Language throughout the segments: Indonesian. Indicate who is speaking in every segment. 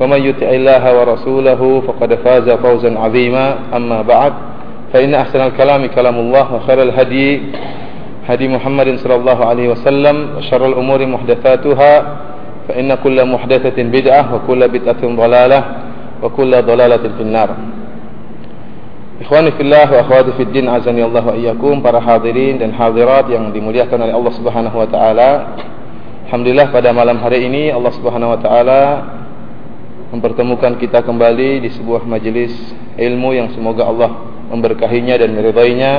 Speaker 1: ومن يطع الله ورسوله فقد فاز فوزا عظيما أما بعد فإن أحسن الكلام كلام الله وخير الهدي هدي محمد صلى الله عليه وسلم وشر الأمور محدثاتها فإن كل محدثة بدعة وكل بدعة ضلالة وكل ضلالة في النار Ikhwani fillah wa akhwati fid din azani Allah wa iyyakum para hadirin dan hadirat yang dimuliakan oleh Allah Subhanahu wa taala. Alhamdulillah pada malam hari ini Allah Subhanahu wa taala mempertemukan kita kembali di sebuah majelis ilmu yang semoga Allah memberkahinya dan meridainya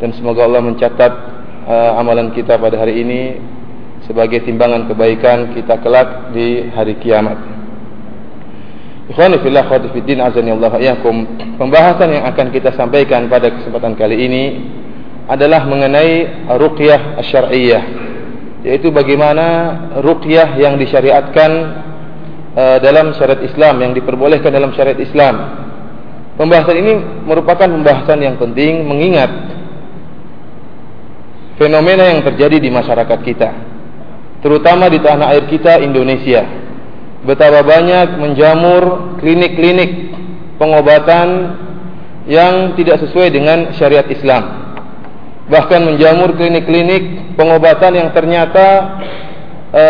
Speaker 1: dan semoga Allah mencatat uh, amalan kita pada hari ini sebagai timbangan kebaikan kita kelak di hari kiamat. Ikhwani fillah wa fiddin azani Allah iyakum. Pembahasan yang akan kita sampaikan pada kesempatan kali ini adalah mengenai ruqyah asy-syar'iyyah, yaitu bagaimana ruqyah yang disyariatkan uh, dalam syariat Islam yang diperbolehkan dalam syariat Islam. Pembahasan ini merupakan pembahasan yang penting mengingat fenomena yang terjadi di masyarakat kita, terutama di tanah air kita Indonesia betapa banyak menjamur klinik-klinik pengobatan yang tidak sesuai dengan syariat Islam. Bahkan menjamur klinik-klinik pengobatan yang ternyata e,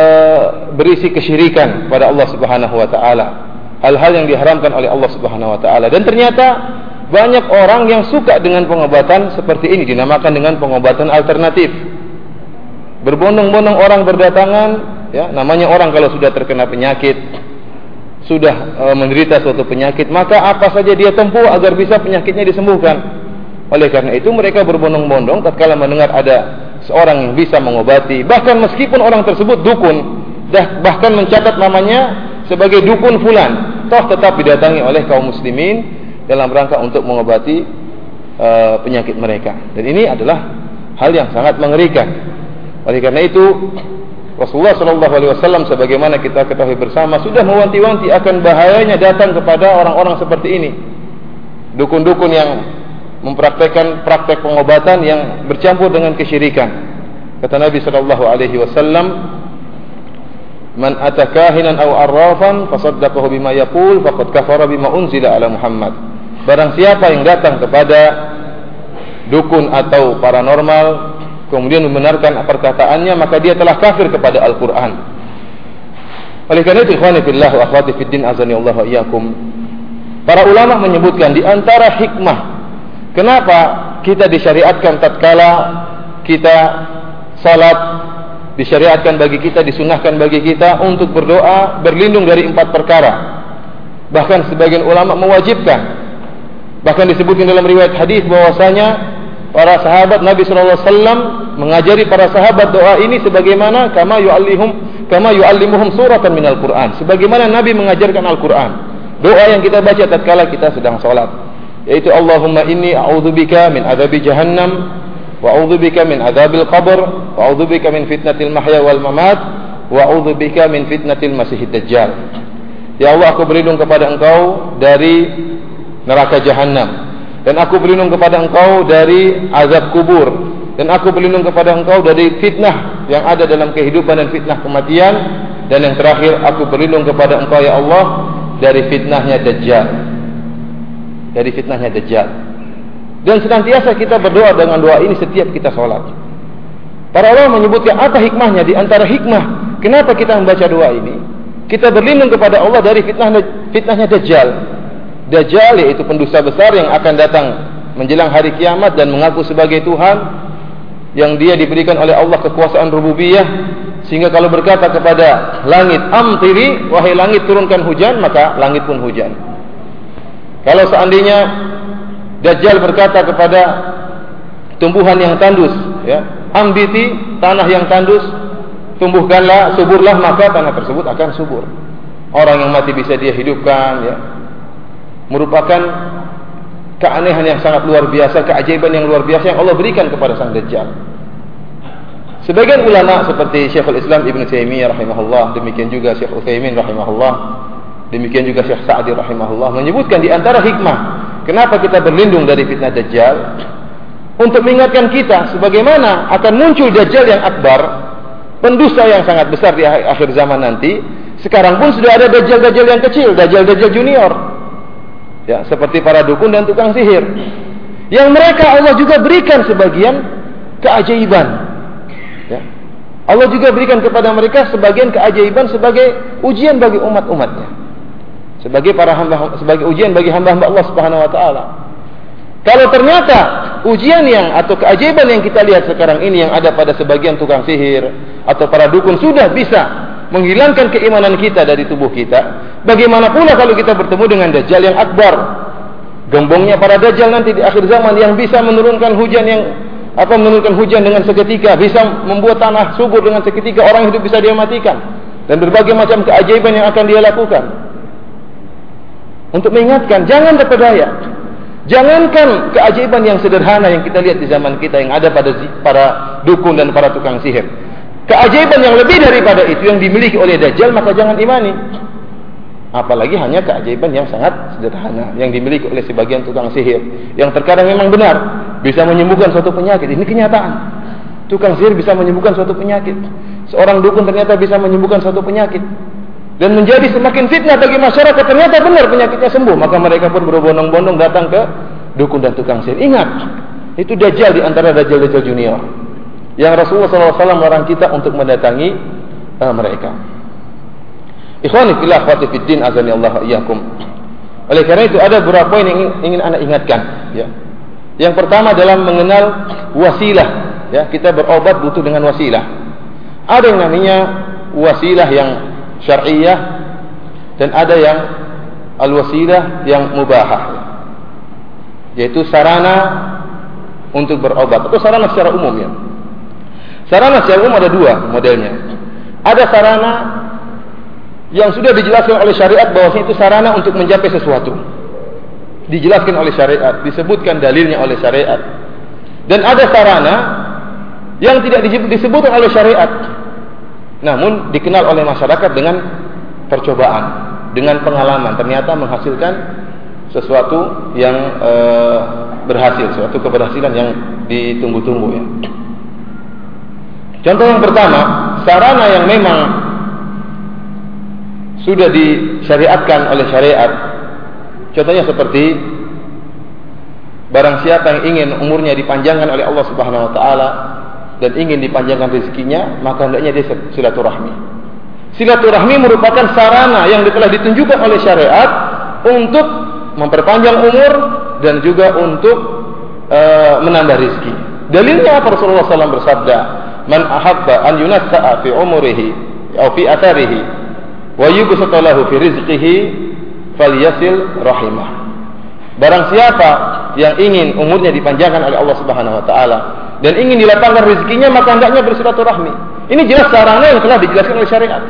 Speaker 1: berisi kesyirikan pada Allah Subhanahu wa taala. Hal-hal yang diharamkan oleh Allah Subhanahu wa taala dan ternyata banyak orang yang suka dengan pengobatan seperti ini dinamakan dengan pengobatan alternatif. Berbondong-bondong orang berdatangan ya namanya orang kalau sudah terkena penyakit sudah e, menderita suatu penyakit maka apa saja dia tempuh agar bisa penyakitnya disembuhkan oleh karena itu mereka berbondong-bondong tatkala mendengar ada seorang yang bisa mengobati. Bahkan meskipun orang tersebut dukun dah bahkan mencatat namanya sebagai dukun fulan toh tetap didatangi oleh kaum muslimin dalam rangka untuk mengobati e, penyakit mereka. Dan ini adalah hal yang sangat mengerikan. Oleh karena itu Rasulullah Shallallahu Alaihi Wasallam sebagaimana kita ketahui bersama sudah mewanti-wanti akan bahayanya datang kepada orang-orang seperti ini. Dukun-dukun yang mempraktekkan praktek pengobatan yang bercampur dengan kesyirikan. Kata Nabi Shallallahu Alaihi Wasallam, "Man atakahinan aw arrafan fasaddaqahu bima yaqul faqad kafara bima unzila ala Muhammad." Barang siapa yang datang kepada dukun atau paranormal kemudian membenarkan perkataannya maka dia telah kafir kepada Al-Qur'an. Oleh karena itu ikhwani fillah wa akhwati fid din azani Allah wa iyyakum. Para ulama menyebutkan di antara hikmah kenapa kita disyariatkan tatkala kita salat disyariatkan bagi kita disunahkan bagi kita untuk berdoa berlindung dari empat perkara. Bahkan sebagian ulama mewajibkan. Bahkan disebutkan dalam riwayat hadis bahwasanya para sahabat Nabi sallallahu alaihi wasallam mengajari para sahabat doa ini sebagaimana kama yu'allihum kama yu'allimuhum suratan minal Qur'an. Sebagaimana Nabi mengajarkan Al-Qur'an. Doa yang kita baca tatkala kita sedang salat yaitu Allahumma inni a'udzubika min adzabi jahannam wa a'udzubika min adzabil qabr wa a'udzubika min fitnatil mahya wal mamat wa a'udzubika min fitnatil masiihid dajjal. Ya Allah aku berlindung kepada engkau dari neraka jahanam dan aku berlindung kepada engkau dari azab kubur. Dan aku berlindung kepada engkau dari fitnah yang ada dalam kehidupan dan fitnah kematian. Dan yang terakhir aku berlindung kepada engkau ya Allah dari fitnahnya dajjal dari fitnahnya dajjal. Dan senantiasa kita berdoa dengan doa ini setiap kita sholat para ulama menyebutkan apa hikmahnya di antara hikmah kenapa kita membaca doa ini kita berlindung kepada Allah dari fitnah fitnahnya dajjal. Dajjal yaitu pendusta besar yang akan datang menjelang hari kiamat dan mengaku sebagai Tuhan yang dia diberikan oleh Allah kekuasaan rububiyah sehingga kalau berkata kepada langit amtiri wahai langit turunkan hujan maka langit pun hujan kalau seandainya Dajjal berkata kepada tumbuhan yang tandus ya ambiti tanah yang tandus tumbuhkanlah suburlah maka tanah tersebut akan subur orang yang mati bisa dia hidupkan ya merupakan keanehan yang sangat luar biasa, keajaiban yang luar biasa yang Allah berikan kepada sang Dajjal. Sebagian ulama seperti Syekhul Islam Ibn Taimiyah rahimahullah, demikian juga Syekh Utsaimin rahimahullah, demikian juga Syekh Sa'di rahimahullah menyebutkan di antara hikmah kenapa kita berlindung dari fitnah Dajjal untuk mengingatkan kita sebagaimana akan muncul Dajjal yang akbar, pendusta yang sangat besar di akhir zaman nanti. Sekarang pun sudah ada Dajjal-Dajjal yang kecil, Dajjal-Dajjal junior ya seperti para dukun dan tukang sihir yang mereka Allah juga berikan sebagian keajaiban ya. Allah juga berikan kepada mereka sebagian keajaiban sebagai ujian bagi umat-umatnya sebagai para hamba sebagai ujian bagi hamba-hamba Allah Subhanahu wa taala kalau ternyata ujian yang atau keajaiban yang kita lihat sekarang ini yang ada pada sebagian tukang sihir atau para dukun sudah bisa menghilangkan keimanan kita dari tubuh kita, bagaimana pula kalau kita bertemu dengan dajjal yang akbar? Gembongnya para dajjal nanti di akhir zaman yang bisa menurunkan hujan yang apa menurunkan hujan dengan seketika, bisa membuat tanah subur dengan seketika, orang hidup bisa dia matikan dan berbagai macam keajaiban yang akan dia lakukan. Untuk mengingatkan, jangan terpedaya. Jangankan keajaiban yang sederhana yang kita lihat di zaman kita yang ada pada para dukun dan para tukang sihir. Keajaiban yang lebih daripada itu yang dimiliki oleh Dajjal maka jangan imani. Apalagi hanya keajaiban yang sangat sederhana yang dimiliki oleh sebagian tukang sihir. Yang terkadang memang benar bisa menyembuhkan suatu penyakit. Ini kenyataan. Tukang sihir bisa menyembuhkan suatu penyakit. Seorang dukun ternyata bisa menyembuhkan suatu penyakit dan menjadi semakin fitnah bagi masyarakat ternyata benar penyakitnya sembuh maka mereka pun berbondong-bondong datang ke dukun dan tukang sihir ingat itu dajjal di antara dajjal-dajjal junior yang Rasulullah SAW melarang kita untuk mendatangi uh, mereka. Ikhwani fillah akhwati fid din azani Allah iyyakum. Oleh karena itu ada beberapa poin yang ingin, ingin anda ingatkan, ya. Yang pertama dalam mengenal wasilah, ya. Kita berobat butuh dengan wasilah. Ada yang namanya wasilah yang syar'iyah dan ada yang al-wasilah yang mubahah. Yaitu sarana untuk berobat atau sarana secara umum ya. Sarana secara umum ada dua modelnya. Ada sarana yang sudah dijelaskan oleh syariat bahwa itu sarana untuk mencapai sesuatu. Dijelaskan oleh syariat, disebutkan dalilnya oleh syariat. Dan ada sarana yang tidak disebutkan oleh syariat. Namun dikenal oleh masyarakat dengan percobaan, dengan pengalaman ternyata menghasilkan sesuatu yang e, berhasil, suatu keberhasilan yang ditunggu-tunggu ya. Contoh yang pertama, sarana yang memang sudah disyariatkan oleh syariat. Contohnya seperti barang siapa yang ingin umurnya dipanjangkan oleh Allah Subhanahu wa taala dan ingin dipanjangkan rezekinya, maka hendaknya dia silaturahmi. Silaturahmi merupakan sarana yang telah ditunjukkan oleh syariat untuk memperpanjang umur dan juga untuk uh, menambah rezeki. Dalilnya apa Rasulullah SAW bersabda, man ahabba an yunassa'a fi umrihi atau fi atharihi wa yubsata lahu fi rizqihi falyasil rahimah. Barang siapa yang ingin umurnya dipanjangkan oleh Allah Subhanahu wa taala dan ingin dilapangkan rezekinya maka hendaknya bersilaturahmi. Ini jelas sarana yang telah dijelaskan oleh syariat.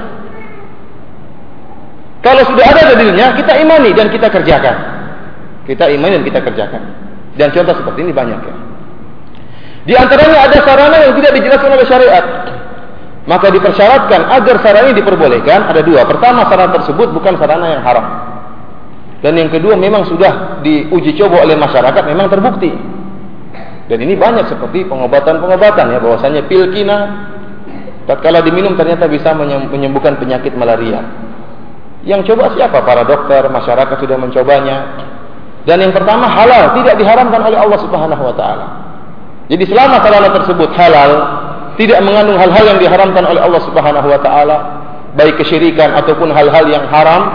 Speaker 1: Kalau sudah ada dalilnya, kita imani dan kita kerjakan. Kita imani dan kita kerjakan. Dan contoh seperti ini banyak ya. Di antaranya ada sarana yang tidak dijelaskan oleh syariat. Maka dipersyaratkan agar sarana ini diperbolehkan ada dua. Pertama, sarana tersebut bukan sarana yang haram. Dan yang kedua memang sudah diuji coba oleh masyarakat memang terbukti. Dan ini banyak seperti pengobatan-pengobatan ya bahwasanya pil kina tatkala diminum ternyata bisa menyembuhkan penyakit malaria. Yang coba siapa? Para dokter, masyarakat sudah mencobanya. Dan yang pertama halal, tidak diharamkan oleh Allah Subhanahu wa taala. Jadi selama sarana tersebut halal, tidak mengandung hal-hal yang diharamkan oleh Allah Subhanahu wa taala, baik kesyirikan ataupun hal-hal yang haram,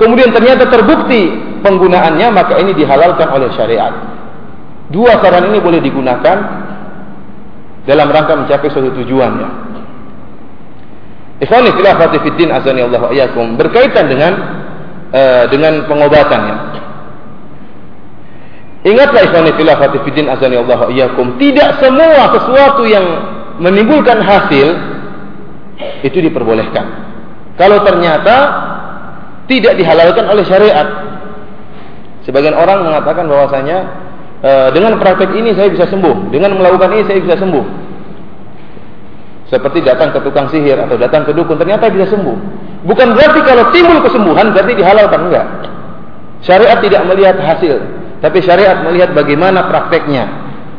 Speaker 1: kemudian ternyata terbukti penggunaannya, maka ini dihalalkan oleh syariat. Dua saran ini boleh digunakan dalam rangka mencapai suatu tujuan ya. Ikhwani fillah fiddin azani Allah iyyakum berkaitan dengan uh, dengan pengobatan ya. Ingatlah ikhwani fillah fiddin azani Allah iyyakum tidak semua sesuatu yang menimbulkan hasil itu diperbolehkan. Kalau ternyata tidak dihalalkan oleh syariat. Sebagian orang mengatakan bahwasanya e, dengan praktek ini saya bisa sembuh, dengan melakukan ini saya bisa sembuh. Seperti datang ke tukang sihir atau datang ke dukun ternyata bisa sembuh. Bukan berarti kalau timbul kesembuhan berarti dihalalkan enggak. Syariat tidak melihat hasil, tapi syariat melihat bagaimana prakteknya.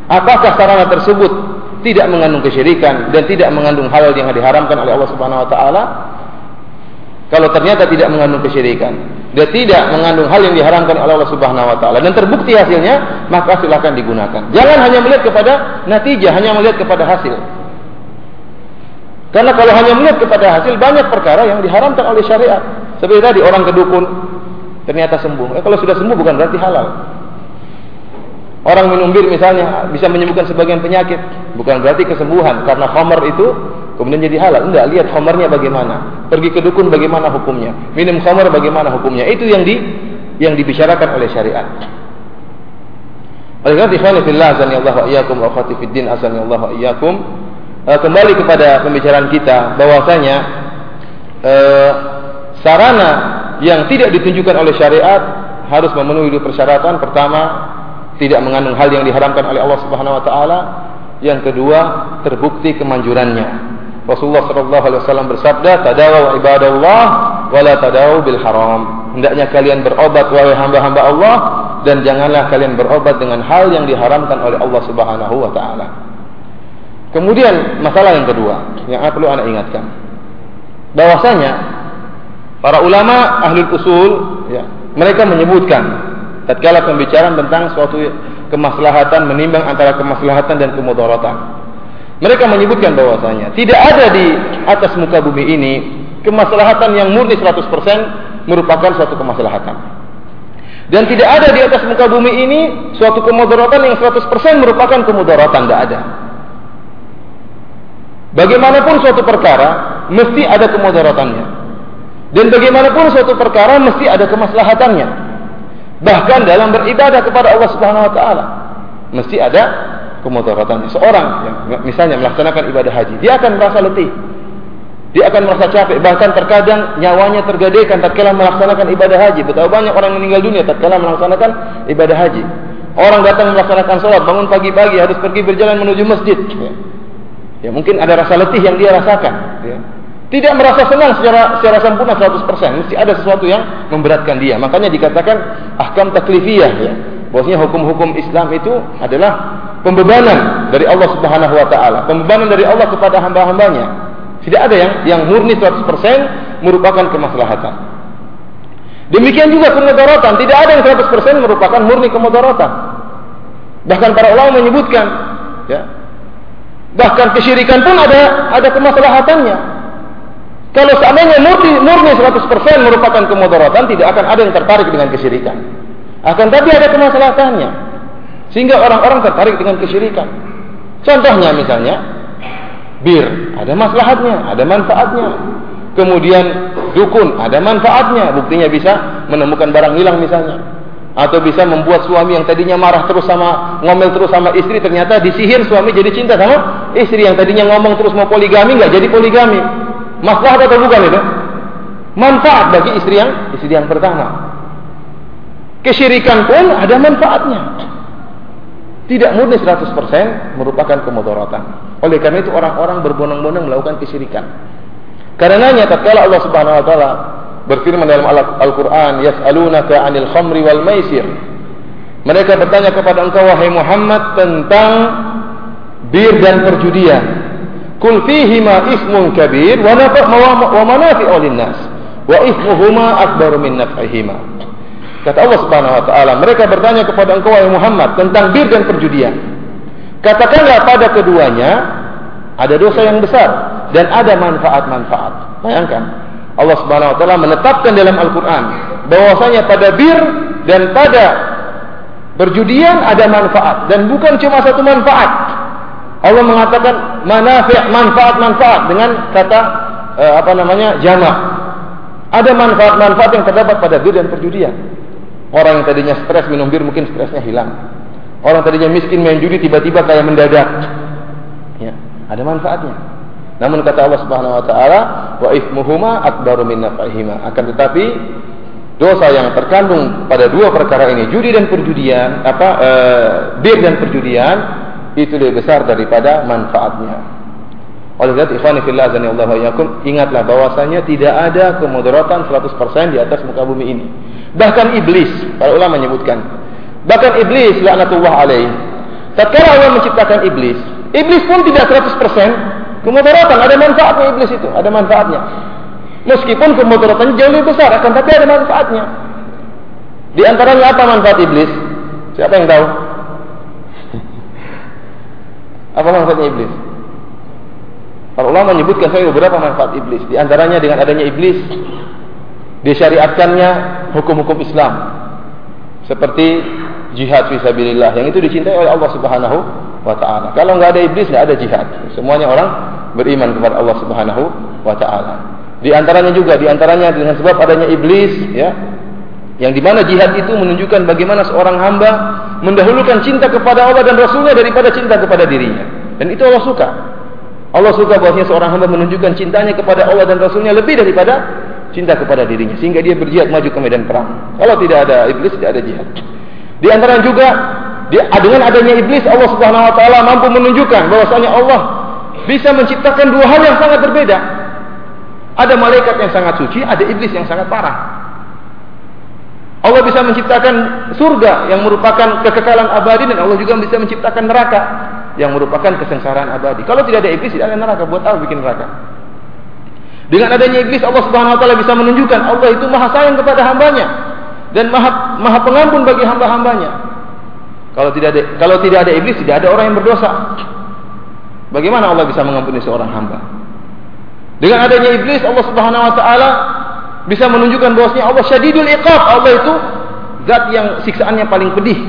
Speaker 1: Apakah sarana tersebut tidak mengandung kesyirikan dan tidak mengandung hal yang diharamkan oleh Allah Subhanahu wa taala? Kalau ternyata tidak mengandung kesyirikan, dia tidak mengandung hal yang diharamkan oleh Allah Subhanahu wa taala dan terbukti hasilnya, maka silakan digunakan. Jangan hanya melihat kepada natijah, hanya melihat kepada hasil. Karena kalau hanya melihat kepada hasil, banyak perkara yang diharamkan oleh syariat. Seperti tadi orang kedukun ternyata sembuh. Eh, kalau sudah sembuh bukan berarti halal. Orang minum bir misalnya bisa menyembuhkan sebagian penyakit, bukan berarti kesembuhan karena khamar itu kemudian jadi halal. Enggak, lihat khamarnya bagaimana. Pergi ke dukun bagaimana hukumnya. Minum khamar bagaimana hukumnya. Itu yang di yang dibicarakan oleh syariat. Karena ikhwan fillah Allah wa iyyakum wa akhwati fid din. Uh, kembali kepada pembicaraan kita bahwasanya uh, sarana yang tidak ditunjukkan oleh syariat harus memenuhi dua persyaratan. Pertama, tidak mengandung hal yang diharamkan oleh Allah Subhanahu wa taala. Yang kedua, terbukti kemanjurannya. Rasulullah sallallahu alaihi wasallam bersabda, "Tadawu ibadallah wa la tadawu bil haram." Hendaknya kalian berobat wahai hamba-hamba Allah dan janganlah kalian berobat dengan hal yang diharamkan oleh Allah Subhanahu wa taala. Kemudian masalah yang kedua yang perlu anda ingatkan. Bahwasanya para ulama ahli usul ya, mereka menyebutkan tatkala pembicaraan tentang suatu kemaslahatan menimbang antara kemaslahatan dan kemudaratan. Mereka menyebutkan bahwasanya tidak ada di atas muka bumi ini kemaslahatan yang murni 100% merupakan suatu kemaslahatan. Dan tidak ada di atas muka bumi ini suatu kemudaratan yang 100% merupakan kemudaratan, tidak ada. Bagaimanapun suatu perkara mesti ada kemudaratannya. Dan bagaimanapun suatu perkara mesti ada kemaslahatannya. Bahkan dalam beribadah kepada Allah Subhanahu wa taala mesti ada kemudaratan. Seorang yang misalnya melaksanakan ibadah haji, dia akan merasa letih. Dia akan merasa capek, bahkan terkadang nyawanya tergadaikan tatkala melaksanakan ibadah haji. Betapa banyak orang meninggal dunia tatkala melaksanakan ibadah haji. Orang datang melaksanakan sholat, bangun pagi-pagi harus pergi berjalan menuju masjid. Ya. ya mungkin ada rasa letih yang dia rasakan. Ya. Tidak merasa senang secara secara sempurna 100%. Mesti ada sesuatu yang memberatkan dia. Makanya dikatakan ahkam taklifiyah ya. Bahwasanya hukum-hukum Islam itu adalah pembebanan dari Allah Subhanahu wa taala, pembebanan dari Allah kepada hamba-hambanya. Tidak ada yang yang murni 100% merupakan kemaslahatan. Demikian juga kemudaratan, tidak ada yang 100% merupakan murni kemudaratan. Bahkan para ulama menyebutkan ya. Bahkan kesyirikan pun ada ada kemaslahatannya. Kalau seandainya murni murni 100% merupakan kemudaratan, tidak akan ada yang tertarik dengan kesyirikan. Akan tapi ada kemaslahatannya. Sehingga orang-orang tertarik dengan kesyirikan. Contohnya misalnya, bir, ada maslahatnya, ada manfaatnya. Kemudian dukun, ada manfaatnya. Buktinya bisa menemukan barang hilang misalnya. Atau bisa membuat suami yang tadinya marah terus sama, ngomel terus sama istri, ternyata disihir suami jadi cinta sama istri yang tadinya ngomong terus mau poligami, nggak jadi poligami. Maslahat atau bukan itu? Manfaat bagi istri yang istri yang pertama. Kesyirikan pun ada manfaatnya tidak murni 100% merupakan kemudaratan. Oleh karena itu orang-orang berbondong-bondong melakukan kesyirikan. Karenanya tatkala Allah Subhanahu wa taala berfirman dalam Al-Qur'an, "Yas'alunaka 'anil khamri wal maisir." Mereka bertanya kepada engkau wahai Muhammad tentang bir dan perjudian. Kul fihi ma ismun kabir wa wa manafi'u lin-nas wa ismuhuma akbaru min naf'ihima. Kata Allah Subhanahu wa taala, mereka bertanya kepada engkau wahai Muhammad tentang bir dan perjudian. Katakanlah pada keduanya ada dosa yang besar dan ada manfaat-manfaat. Bayangkan, Allah Subhanahu wa taala menetapkan dalam Al-Qur'an bahwasanya pada bir dan pada Perjudian ada manfaat dan bukan cuma satu manfaat. Allah mengatakan manafi' manfaat-manfaat dengan kata uh, apa namanya jama' ada manfaat-manfaat yang terdapat pada bir dan perjudian. Orang yang tadinya stres minum bir mungkin stresnya hilang. Orang tadinya miskin main judi tiba-tiba kayak mendadak. Ya, ada manfaatnya. Namun kata Allah Subhanahu wa taala, wa ifmuhuma akbaru min naf'ihima. Akan tetapi dosa yang terkandung pada dua perkara ini, judi dan perjudian, apa e, bir dan perjudian itu lebih besar daripada manfaatnya. Oleh karena ikhwan fillah azani Allah yakum, ingatlah bahwasanya tidak ada kemudaratan 100% di atas muka bumi ini. Bahkan iblis, para ulama menyebutkan, bahkan iblis laknatullah alaih. Tatkala Allah menciptakan iblis, iblis pun tidak 100% kemudaratan, ada manfaatnya iblis itu, ada manfaatnya. Meskipun kemudaratannya jauh lebih besar, akan tapi ada manfaatnya. Di antaranya apa manfaat iblis? Siapa yang tahu? apa manfaatnya iblis? Para ulama menyebutkan saya beberapa manfaat iblis. Di antaranya dengan adanya iblis disyariatkannya hukum-hukum Islam seperti jihad fisabilillah yang itu dicintai oleh Allah Subhanahu wa taala. Kalau nggak ada iblis nggak ada jihad. Semuanya orang beriman kepada Allah Subhanahu wa taala. Di antaranya juga di antaranya dengan sebab adanya iblis ya yang dimana jihad itu menunjukkan bagaimana seorang hamba mendahulukan cinta kepada Allah dan Rasulnya daripada cinta kepada dirinya. Dan itu Allah suka. Allah suka bahwasanya seorang hamba menunjukkan cintanya kepada Allah dan Rasulnya lebih daripada cinta kepada dirinya. Sehingga dia berjihad maju ke medan perang. Kalau tidak ada iblis, tidak ada jihad. Di antara juga, dengan adanya iblis, Allah subhanahu wa ta'ala mampu menunjukkan bahwasanya Allah bisa menciptakan dua hal yang sangat berbeda. Ada malaikat yang sangat suci, ada iblis yang sangat parah. Allah bisa menciptakan surga yang merupakan kekekalan abadi dan Allah juga bisa menciptakan neraka yang merupakan kesengsaraan abadi. Kalau tidak ada iblis tidak ada neraka. Buat apa bikin neraka? Dengan adanya iblis Allah Subhanahu wa taala bisa menunjukkan Allah itu maha sayang kepada hambanya dan maha maha pengampun bagi hamba-hambanya. Kalau tidak ada kalau tidak ada iblis tidak ada orang yang berdosa. Bagaimana Allah bisa mengampuni seorang hamba? Dengan adanya iblis Allah Subhanahu wa taala bisa menunjukkan bahwasanya Allah syadidul iqab. Allah itu zat yang siksaannya paling pedih.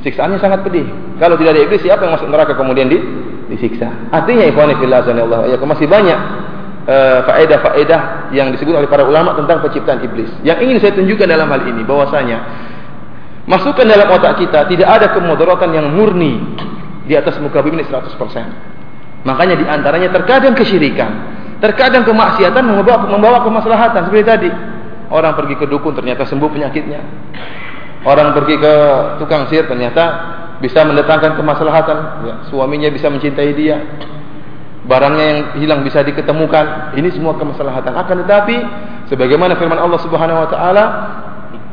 Speaker 1: Siksaannya sangat pedih. Kalau tidak ada iblis, siapa yang masuk neraka kemudian di, disiksa? Artinya ikhwan fillah ya masih banyak uh, faedah-faedah yang disebut oleh para ulama tentang penciptaan iblis. Yang ingin saya tunjukkan dalam hal ini bahwasanya masukkan dalam otak kita tidak ada kemudaratan yang murni di atas muka bumi ini 100%. Makanya di antaranya terkadang kesyirikan, Terkadang kemaksiatan membawa membawa kemaslahatan seperti tadi. Orang pergi ke dukun ternyata sembuh penyakitnya. Orang pergi ke tukang sihir ternyata bisa mendatangkan kemaslahatan. Ya, suaminya bisa mencintai dia. Barangnya yang hilang bisa diketemukan. Ini semua kemaslahatan. Akan tetapi sebagaimana firman Allah Subhanahu wa taala,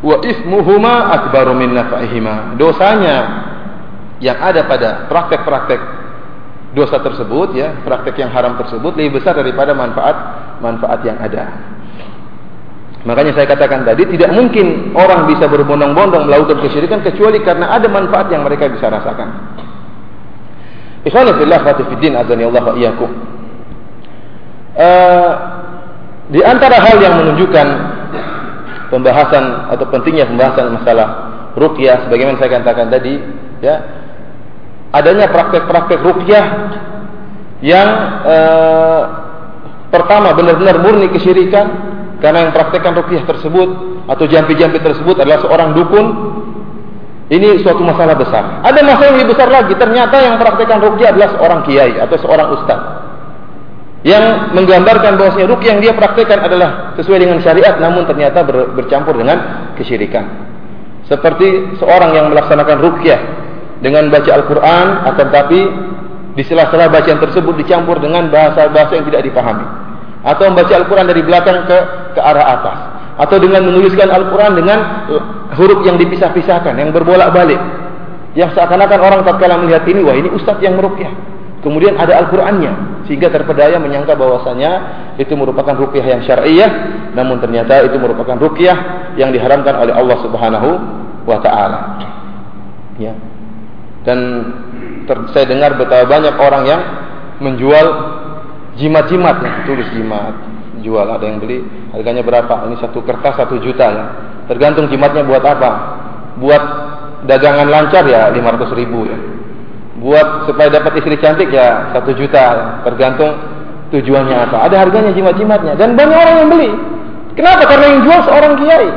Speaker 1: wa ismuhuma akbaru min nafa'ihima. Dosanya yang ada pada praktek-praktek dosa tersebut ya, praktek yang haram tersebut lebih besar daripada manfaat manfaat yang ada. Makanya saya katakan tadi tidak mungkin orang bisa berbondong-bondong melakukan kesyirikan kecuali karena ada manfaat yang mereka bisa rasakan. Ikhwan fillah wa fiddin azani Allah wa iyyakum. Uh, di antara hal yang menunjukkan pembahasan atau pentingnya pembahasan masalah ruqyah sebagaimana saya katakan tadi ya adanya praktek-praktek rukyah yang eh, pertama benar-benar murni kesyirikan karena yang praktekkan rukyah tersebut atau jampi-jampi tersebut adalah seorang dukun ini suatu masalah besar. Ada masalah yang lebih besar lagi. Ternyata yang praktekkan rukyah adalah seorang kiai atau seorang ustaz yang menggambarkan bahwasanya rukyah yang dia praktekkan adalah sesuai dengan syariat namun ternyata ber, bercampur dengan kesyirikan. Seperti seorang yang melaksanakan rukyah dengan baca Al-Quran akan tapi di sela-sela bacaan tersebut dicampur dengan bahasa-bahasa yang tidak dipahami atau membaca Al-Quran dari belakang ke ke arah atas. Atau dengan menuliskan Al-Quran dengan huruf yang dipisah-pisahkan yang berbolak-balik. Yang seakan-akan orang tak tatkala melihat ini wah ini ustaz yang merukyah kemudian ada Al-Qur'annya sehingga terpedaya menyangka bahwasanya itu merupakan rukyah yang syar'iyah namun ternyata itu merupakan rukyah yang diharamkan oleh Allah Subhanahu wa taala. Ya. Dan saya dengar betapa banyak orang yang menjual jimat-jimat yang tulis jimat jual ada yang beli harganya berapa ini satu kertas satu juta ya tergantung jimatnya buat apa buat dagangan lancar ya 500 ribu ya. Buat supaya dapat istri cantik ya satu juta, ya. tergantung tujuannya apa. Ada harganya jimat-jimatnya dan banyak orang yang beli. Kenapa? Karena yang jual seorang kiai.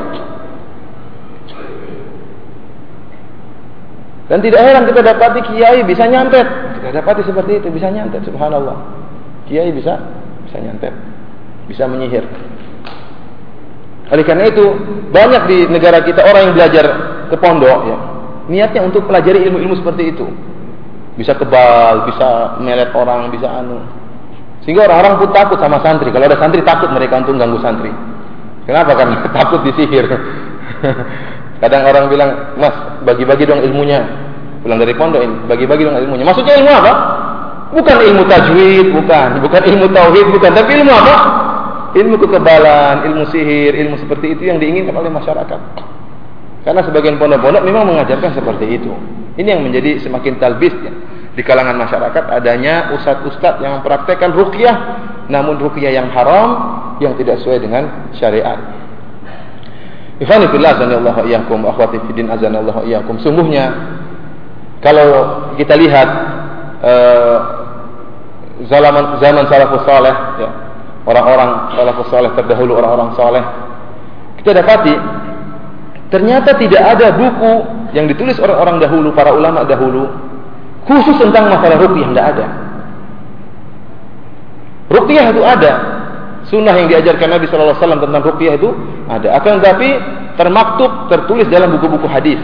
Speaker 1: Dan tidak heran kita dapati kiai bisa nyantet. Kita dapati seperti itu, bisa nyantet, subhanallah. Kiai bisa bisa nyantet, bisa menyihir. Oleh karena itu, banyak di negara kita orang yang belajar ke pondok ya. Niatnya untuk pelajari ilmu-ilmu seperti itu. Bisa kebal, bisa melet orang, bisa anu. Sehingga orang-orang pun takut sama santri. Kalau ada santri takut mereka untuk ganggu santri. Kenapa? Karena takut disihir. Kadang orang bilang, Mas, bagi-bagi dong ilmunya. Pulang dari pondok ini, bagi-bagi dong ilmunya. Maksudnya ilmu apa? Bukan ilmu tajwid, bukan. Bukan ilmu tauhid, bukan. Tapi ilmu apa? Ilmu kekebalan, ilmu sihir, ilmu seperti itu yang diinginkan oleh masyarakat. Karena sebagian pondok-pondok memang mengajarkan seperti itu. Ini yang menjadi semakin talbis ya. di kalangan masyarakat adanya ustadz-ustadz yang mempraktekkan ruqyah namun ruqyah yang haram yang tidak sesuai dengan syariat. Ikhwani fillah azanillahu iyyakum akhwati fiddin azanallahu iyyakum. Sungguhnya kalau kita lihat uh, zaman zaman salafus saleh ya, orang-orang salafus saleh terdahulu orang-orang saleh kita dapati Ternyata tidak ada buku yang ditulis oleh orang dahulu, para ulama dahulu, khusus tentang masalah ruqyah tidak ada. Ruqyah itu ada. Sunnah yang diajarkan Nabi Shallallahu Alaihi Wasallam tentang ruqyah itu ada. Akan tetapi termaktub, tertulis dalam buku-buku hadis.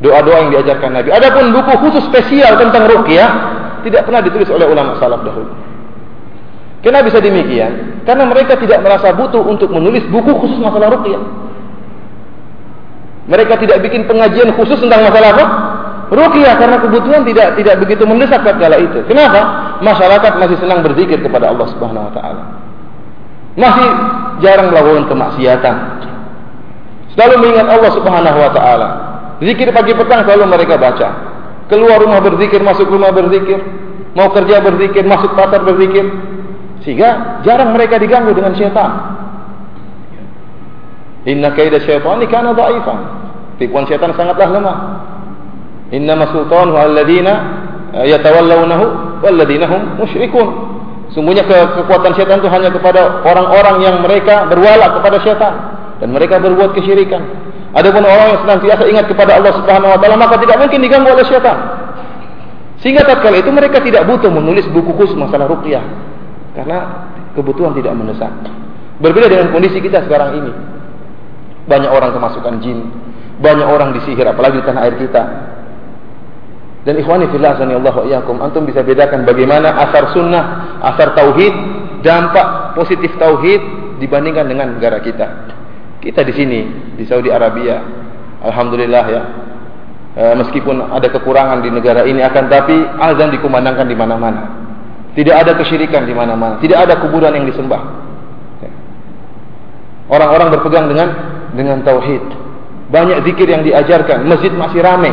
Speaker 1: Doa-doa yang diajarkan Nabi. Adapun buku khusus spesial tentang ruqyah tidak pernah ditulis oleh ulama salaf dahulu. Kenapa bisa demikian? Karena mereka tidak merasa butuh untuk menulis buku khusus masalah ruqyah. Mereka tidak bikin pengajian khusus tentang masalah? Ruqyah karena kebutuhan tidak tidak begitu mendesak pada kala itu. Kenapa? Masyarakat masih senang berzikir kepada Allah Subhanahu wa taala. Masih jarang melakukan kemaksiatan. Selalu mengingat Allah Subhanahu wa taala. Zikir pagi petang selalu mereka baca. Keluar rumah berzikir, masuk rumah berzikir, mau kerja berzikir, masuk pasar berzikir. Sehingga jarang mereka diganggu dengan syaitan. Inna kaida syaitani kana dha'ifan. Tipuan syaitan sangatlah lemah. Inna masultanu alladhina eh, yatawallawnahu walladhina hum musyrikun. Sungguhnya ke kekuatan syaitan itu hanya kepada orang-orang yang mereka berwala kepada syaitan dan mereka berbuat kesyirikan. Adapun orang yang senantiasa ingat kepada Allah Subhanahu wa taala maka tidak mungkin diganggu oleh syaitan. Sehingga tatkala itu mereka tidak butuh menulis buku khusus masalah ruqyah karena kebutuhan tidak mendesak. Berbeda dengan kondisi kita sekarang ini. Banyak orang kemasukan jin, banyak orang disihir apalagi di tanah air kita. Dan ikhwani fillah Allah iyakum, antum bisa bedakan bagaimana asar sunnah, asar tauhid, dampak positif tauhid dibandingkan dengan negara kita. Kita di sini di Saudi Arabia, alhamdulillah ya. E, meskipun ada kekurangan di negara ini akan tapi azan dikumandangkan di mana-mana. Tidak ada kesyirikan di mana-mana, tidak ada kuburan yang disembah. Orang-orang berpegang dengan dengan tauhid. Banyak zikir yang diajarkan, masjid masih ramai.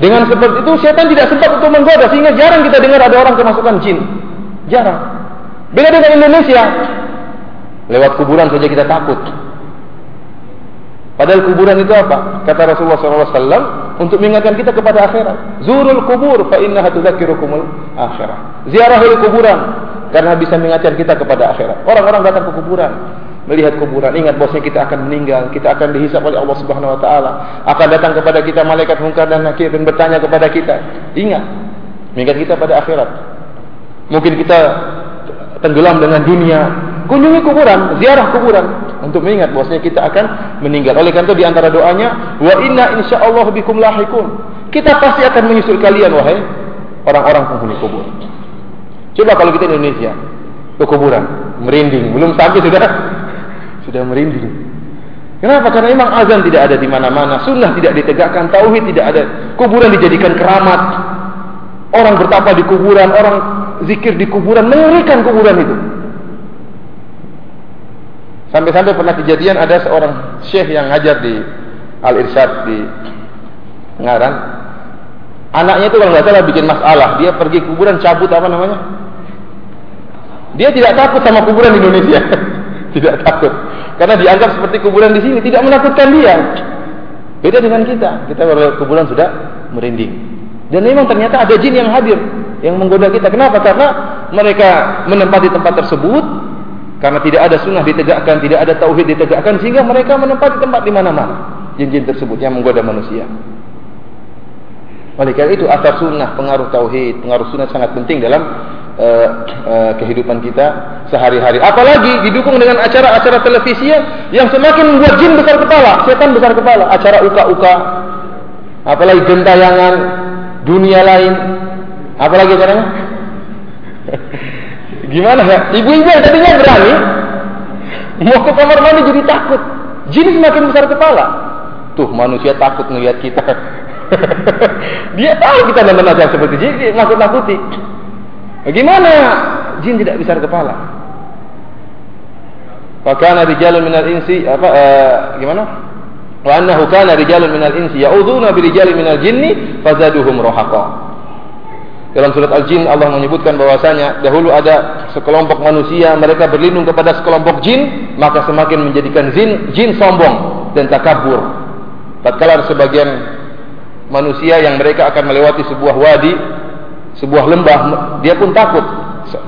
Speaker 1: Dengan seperti itu setan tidak sempat untuk menggoda sehingga jarang kita dengar ada orang kemasukan jin. Jarang. Beda dengan Indonesia. Lewat kuburan saja kita takut. Padahal kuburan itu apa? Kata Rasulullah SAW untuk mengingatkan kita kepada akhirat. Zurul kubur fa innaha tudzakirukumul akhirat. Ziarahul kuburan karena bisa mengingatkan kita kepada akhirat. Orang-orang datang ke kuburan melihat kuburan. Ingat bahwasanya kita akan meninggal, kita akan dihisap oleh Allah Subhanahu wa taala. Akan datang kepada kita malaikat mungkar dan nakir dan bertanya kepada kita. Ingat, mengingat kita pada akhirat. Mungkin kita tenggelam dengan dunia, kunjungi kuburan, ziarah kuburan untuk mengingat bahwasanya kita akan meninggal. Oleh karena itu di antara doanya, wa inna insyaallah bikum lahiqun. Kita pasti akan menyusul kalian wahai orang-orang penghuni kubur. Coba kalau kita di Indonesia ke kuburan, merinding, belum sampai sudah sudah merinding. Kenapa? Karena memang azan tidak ada di mana-mana, sunnah tidak ditegakkan, tauhid tidak ada, kuburan dijadikan keramat. Orang bertapa di kuburan, orang zikir di kuburan, mengerikan kuburan itu. Sampai-sampai pernah kejadian ada seorang syekh yang ngajar di Al Irsyad di Ngaran. Anaknya itu kalau nggak salah bikin masalah, dia pergi kuburan cabut apa namanya? Dia tidak takut sama kuburan di Indonesia. tidak takut. Karena dianggap seperti kuburan di sini tidak menakutkan dia. Beda dengan kita. Kita kalau kuburan sudah merinding. Dan memang ternyata ada jin yang hadir yang menggoda kita. Kenapa? Karena mereka menempati tempat tersebut karena tidak ada sunnah ditegakkan, tidak ada tauhid ditegakkan sehingga mereka menempati tempat di mana-mana. Jin-jin tersebut yang menggoda manusia. Oleh karena itu asar sunnah, pengaruh tauhid, pengaruh sunnah sangat penting dalam uh, uh, kehidupan kita sehari-hari. Apalagi didukung dengan acara-acara televisi yang semakin membuat jin besar kepala, setan besar kepala, acara uka-uka, apalagi gentayangan dunia lain, apalagi caranya? Gimana ya? Ibu-ibu yang tadinya berani mau ke kamar mandi jadi takut. Jin semakin besar kepala. Tuh manusia takut melihat kita. dia tahu kita nonton acara seperti jin, dia nakut-nakuti. Bagaimana jin tidak besar kepala? Fakana rijalun minal insi apa uh, gimana? Wa annahu kana rijalun minal insi ya'udzuuna bi rijalin minal jinni fazaduhum rahaqa. Dalam surat Al-Jin Allah menyebutkan bahwasanya dahulu ada sekelompok manusia mereka berlindung kepada sekelompok jin maka semakin menjadikan jin jin sombong dan takabur. Tatkala sebagian manusia yang mereka akan melewati sebuah wadi, sebuah lembah, dia pun takut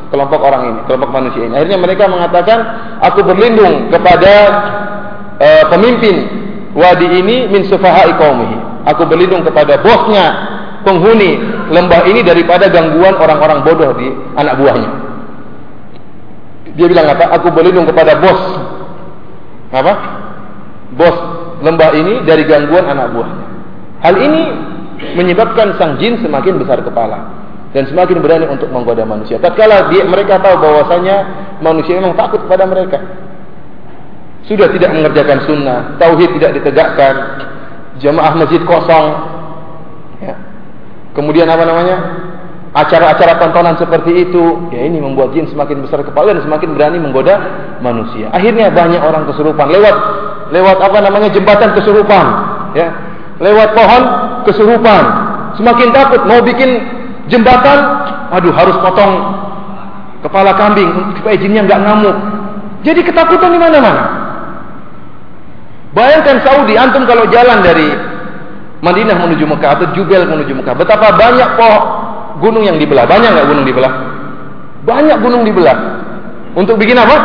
Speaker 1: kelompok orang ini, kelompok manusia ini. Akhirnya mereka mengatakan, aku berlindung kepada uh, pemimpin wadi ini min sufahai qaumihi. Aku berlindung kepada bosnya penghuni lembah ini daripada gangguan orang-orang bodoh di anak buahnya. Dia bilang apa? Aku berlindung kepada bos. Apa? Bos lembah ini dari gangguan anak buahnya. Hal ini menyebabkan sang jin semakin besar kepala dan semakin berani untuk menggoda manusia. Tatkala dia mereka tahu bahwasanya manusia memang takut kepada mereka. Sudah tidak mengerjakan sunnah, tauhid tidak ditegakkan, jamaah masjid kosong, ya. Kemudian apa namanya? Acara-acara tontonan seperti itu, ya ini membuat jin semakin besar kepala dan semakin berani menggoda manusia. Akhirnya banyak orang kesurupan lewat lewat apa namanya jembatan kesurupan, ya. Lewat pohon kesurupan. Semakin takut mau bikin jembatan, aduh harus potong kepala kambing supaya jinnya nggak ngamuk. Jadi ketakutan di mana-mana. Bayangkan Saudi, antum kalau jalan dari Madinah menuju Mekah atau Jubel menuju Mekah. Betapa banyak pohon gunung yang dibelah. Banyak nggak gunung dibelah? Banyak gunung dibelah. Untuk bikin apa?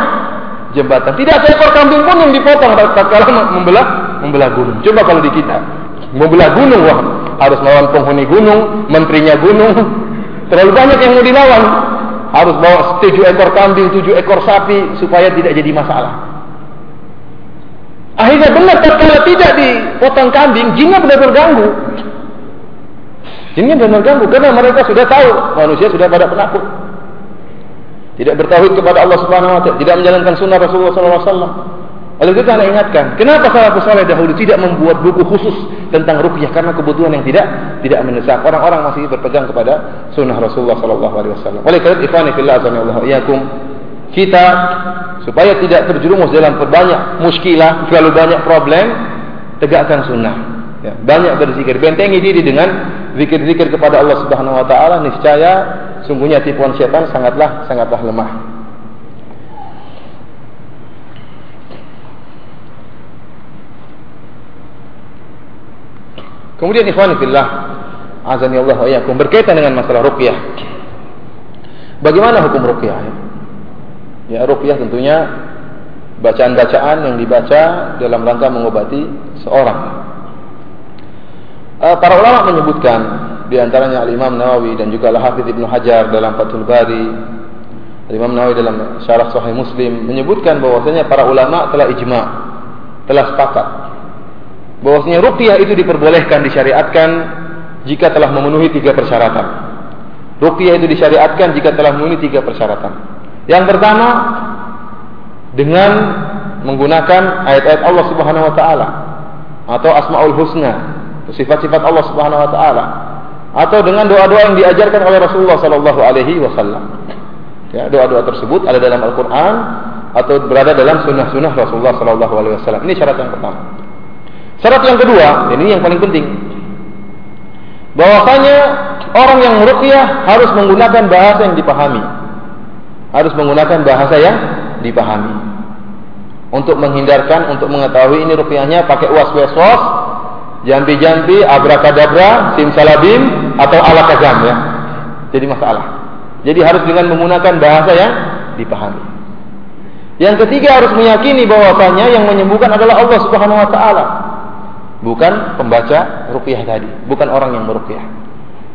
Speaker 1: Jembatan. Tidak seekor kambing pun yang dipotong tatkala membelah membelah gunung. Coba kalau di kita membelah gunung, wah harus melawan penghuni gunung, menterinya gunung. Terlalu banyak yang mau dilawan. Harus bawa tujuh ekor kambing, tujuh ekor sapi supaya tidak jadi masalah. Akhirnya benar kalau tidak dipotong kambing, jinnya benar-benar ganggu. Jinnya benar-benar ganggu karena mereka sudah tahu manusia sudah pada penakut. Tidak bertauhid kepada Allah Subhanahu wa taala, tidak menjalankan sunnah Rasulullah sallallahu alaihi wasallam. Lalu kita akan ingatkan, kenapa salafus saleh dahulu tidak membuat buku khusus tentang rukyah karena kebutuhan yang tidak tidak mendesak. Orang-orang masih berpegang kepada sunnah Rasulullah sallallahu alaihi wasallam. Oleh karena itu, ikhwani fillah azza iyyakum, kita supaya tidak terjerumus dalam banyak muskilah, terlalu banyak problem, tegakkan sunnah. Ya, banyak berzikir, bentengi diri dengan zikir-zikir kepada Allah Subhanahu wa taala, niscaya sungguhnya tipuan setan sangatlah sangatlah lemah. Kemudian ikhwan fillah, azani Allah wa berkaitan dengan masalah ruqyah. Bagaimana hukum ruqyah? Ya? Ya, ruqyah tentunya bacaan-bacaan yang dibaca dalam rangka mengobati seorang. Uh, para ulama menyebutkan di antaranya Al-Imam Nawawi dan juga Al-Hafidz Ibnu Hajar dalam Fathul Bari, Al-Imam Nawawi dalam Syarah Sahih Muslim menyebutkan bahwasanya para ulama telah ijma, telah sepakat bahwasanya ruqyah itu diperbolehkan disyariatkan jika telah memenuhi tiga persyaratan. Ruqyah itu disyariatkan jika telah memenuhi tiga persyaratan. Yang pertama dengan menggunakan ayat-ayat Allah Subhanahu wa taala atau asmaul husna, sifat-sifat Allah Subhanahu wa taala atau dengan doa-doa yang diajarkan oleh Rasulullah sallallahu alaihi wasallam. Ya, doa-doa tersebut ada dalam Al-Qur'an atau berada dalam sunnah-sunnah Rasulullah sallallahu alaihi wasallam. Ini syarat yang pertama. Syarat yang kedua, ini yang paling penting. Bahwasanya orang yang meruqyah harus menggunakan bahasa yang dipahami harus menggunakan bahasa yang dipahami. untuk menghindarkan, untuk mengetahui ini rupiahnya pakai was wesos, jampi-jampi, abrakadabra, simsalabim atau ala kazam ya. Jadi masalah. Jadi harus dengan menggunakan bahasa yang dipahami. Yang ketiga harus meyakini bahwasanya yang menyembuhkan adalah Allah Subhanahu wa taala. Bukan pembaca rupiah tadi, bukan orang yang merupiah.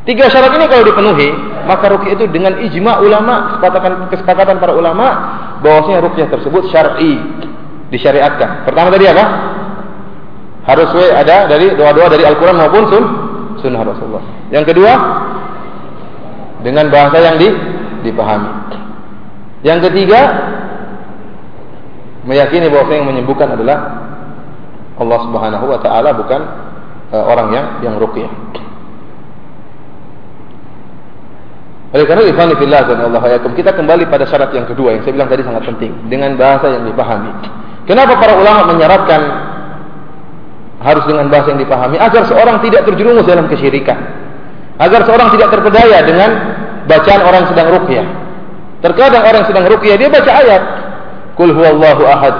Speaker 1: Tiga syarat ini kalau dipenuhi, maka rupiah itu dengan ijma ulama, kesepakatan, kesepakatan para ulama bahwasanya rupiah tersebut syar'i, disyariatkan. Pertama tadi apa? Harus ada dari doa-doa dari Al-Qur'an maupun sun, sunnah Rasulullah. Yang kedua, dengan bahasa yang di, dipahami. Yang ketiga, meyakini bahwa yang menyembuhkan adalah Allah Subhanahu wa taala bukan uh, orang yang yang ruqyah. Oleh karena dan Allah kita kembali pada syarat yang kedua yang saya bilang tadi sangat penting dengan bahasa yang dipahami. Kenapa para ulama menyaratkan harus dengan bahasa yang dipahami agar seorang tidak terjerumus dalam kesyirikan. Agar seorang tidak terpedaya dengan bacaan orang sedang ruqyah. Terkadang orang sedang ruqyah dia baca ayat Kul huwallahu ahad.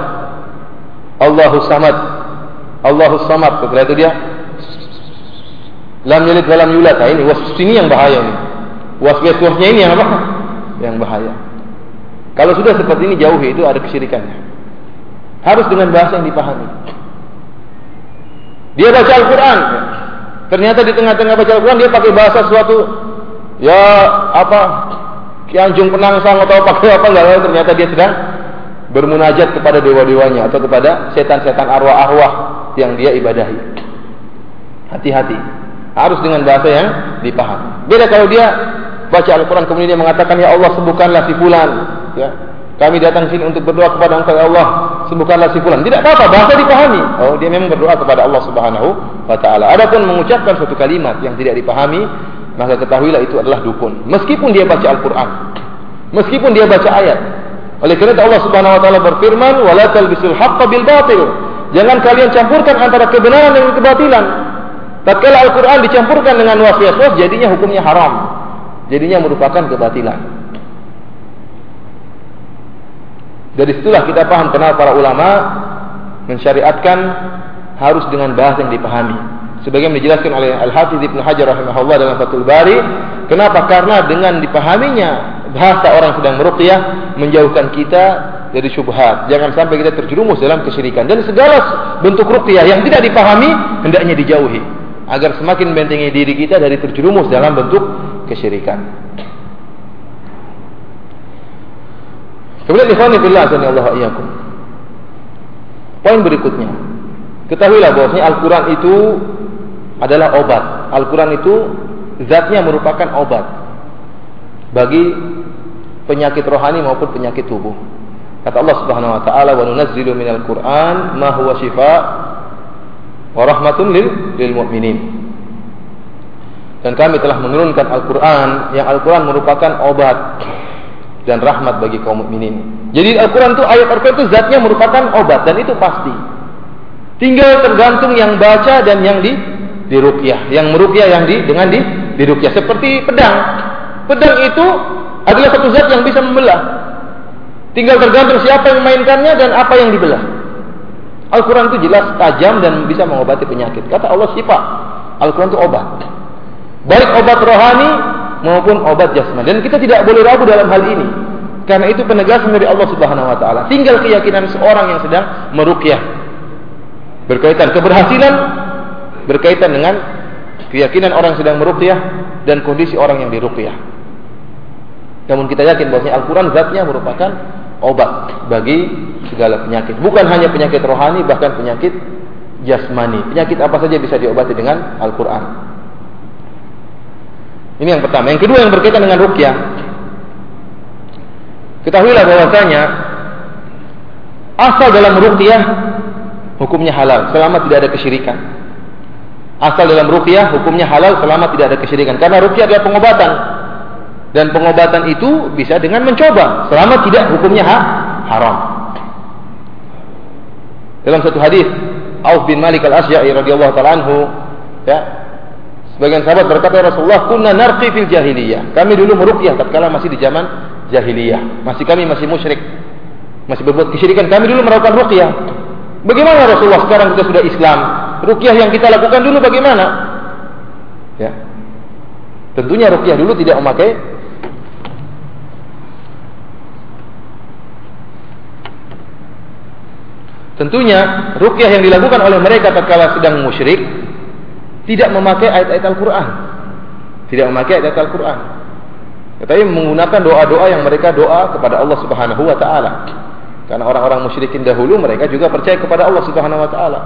Speaker 1: Allahu samad. Allahu samad. Setelah itu dia lam yalid walam yulad. Nah, ini was ini yang bahaya ini. Was wasnya ini yang apa? Yang bahaya. Kalau sudah seperti ini jauhi itu ada kesyirikannya. Harus dengan bahasa yang dipahami. Dia baca Al-Quran. Ternyata di tengah-tengah baca Al-Quran dia pakai bahasa suatu ya apa Kianjung penangsang atau pakai apa enggak ternyata dia sedang bermunajat kepada dewa-dewanya atau kepada setan-setan arwah-arwah yang dia ibadahi. Hati-hati. Harus dengan bahasa yang dipahami. Beda kalau dia baca Al-Quran kemudian dia mengatakan ya Allah sembuhkanlah si fulan. Ya. Kami datang sini untuk berdoa kepada Engkau ya Allah, sembuhkanlah si fulan. Tidak apa-apa, bahasa dipahami. Oh, dia memang berdoa kepada Allah Subhanahu wa taala. Adapun mengucapkan suatu kalimat yang tidak dipahami, maka ketahuilah itu adalah dukun. Meskipun dia baca Al-Qur'an. Meskipun dia baca ayat, oleh kerana Allah Subhanahu wa taala berfirman, "Wala talbisul haqqo bil batil." Jangan kalian campurkan antara kebenaran dengan kebatilan. Tatkala Al-Qur'an dicampurkan dengan waswas, jadinya hukumnya haram. Jadinya merupakan kebatilan. Dari situlah kita paham kenapa para ulama mensyariatkan harus dengan bahasa yang dipahami. Sebagaimana dijelaskan oleh Al-Hafiz Ibnu Hajar rahimahullah dalam Fathul Bari, kenapa? Karena dengan dipahaminya bahasa orang sedang meruqyah menjauhkan kita dari syubhat. Jangan sampai kita terjerumus dalam kesyirikan dan segala bentuk ruqyah yang tidak dipahami hendaknya dijauhi agar semakin bentengi diri kita dari terjerumus dalam bentuk kesyirikan. Kemudian ikhwani fillah Allah iyyakum. Poin berikutnya. Ketahuilah bahwasanya Al-Qur'an itu adalah obat. Al-Qur'an itu zatnya merupakan obat bagi penyakit rohani maupun penyakit tubuh. Kata Allah Subhanahu wa taala, "Wa nunazzilu minal Qur'an ma huwa shifaa wa rahmatun lil lil mu'minin." Dan kami telah menurunkan Al-Qur'an yang Al-Qur'an merupakan obat dan rahmat bagi kaum mukminin. Jadi Al-Qur'an itu ayat Al-Qur'an itu zatnya merupakan obat dan itu pasti. Tinggal tergantung yang baca dan yang di diruqyah, yang meruqyah yang di dengan di diruqyah seperti pedang. Pedang itu adalah satu zat yang bisa membelah. Tinggal tergantung siapa yang memainkannya dan apa yang dibelah. Al-Quran itu jelas tajam dan bisa mengobati penyakit. Kata Allah sifat. Al-Quran itu obat. Baik obat rohani maupun obat jasmani. Dan kita tidak boleh ragu dalam hal ini. Karena itu penegasan dari Allah Subhanahu Wa Taala. Tinggal keyakinan seorang yang sedang merukyah berkaitan keberhasilan berkaitan dengan keyakinan orang yang sedang merukyah dan kondisi orang yang dirukyah. Namun kita yakin bahwa Al-Quran zatnya merupakan obat bagi segala penyakit. Bukan hanya penyakit rohani, bahkan penyakit jasmani. Penyakit apa saja bisa diobati dengan Al-Quran. Ini yang pertama. Yang kedua yang berkaitan dengan rukyah. Ketahuilah bahwasanya asal dalam rukyah hukumnya halal selama tidak ada kesyirikan. Asal dalam rukyah hukumnya halal selama tidak ada kesyirikan. Karena rukyah adalah pengobatan dan pengobatan itu bisa dengan mencoba selama tidak hukumnya ha haram. Dalam satu hadis Auf bin Malik al-Asya'i radhiyallahu taala anhu ya sebagian sahabat berkata ya Rasulullah kunna narqi fil jahiliyah. Kami dulu meruqyah tatkala masih di zaman jahiliyah. Masih kami masih musyrik. masih berbuat kesyirikan. Kami dulu melakukan ruqyah. Bagaimana Rasulullah sekarang kita sudah Islam? Ruqyah yang kita lakukan dulu bagaimana? Ya. Tentunya ruqyah dulu tidak memakai Tentunya ruqyah yang dilakukan oleh mereka tatkala sedang musyrik tidak memakai ayat-ayat Al-Qur'an. Tidak memakai ayat-ayat Al-Qur'an. Tetapi menggunakan doa-doa yang mereka doa kepada Allah Subhanahu wa taala. Karena orang-orang musyrikin dahulu mereka juga percaya kepada Allah Subhanahu wa taala.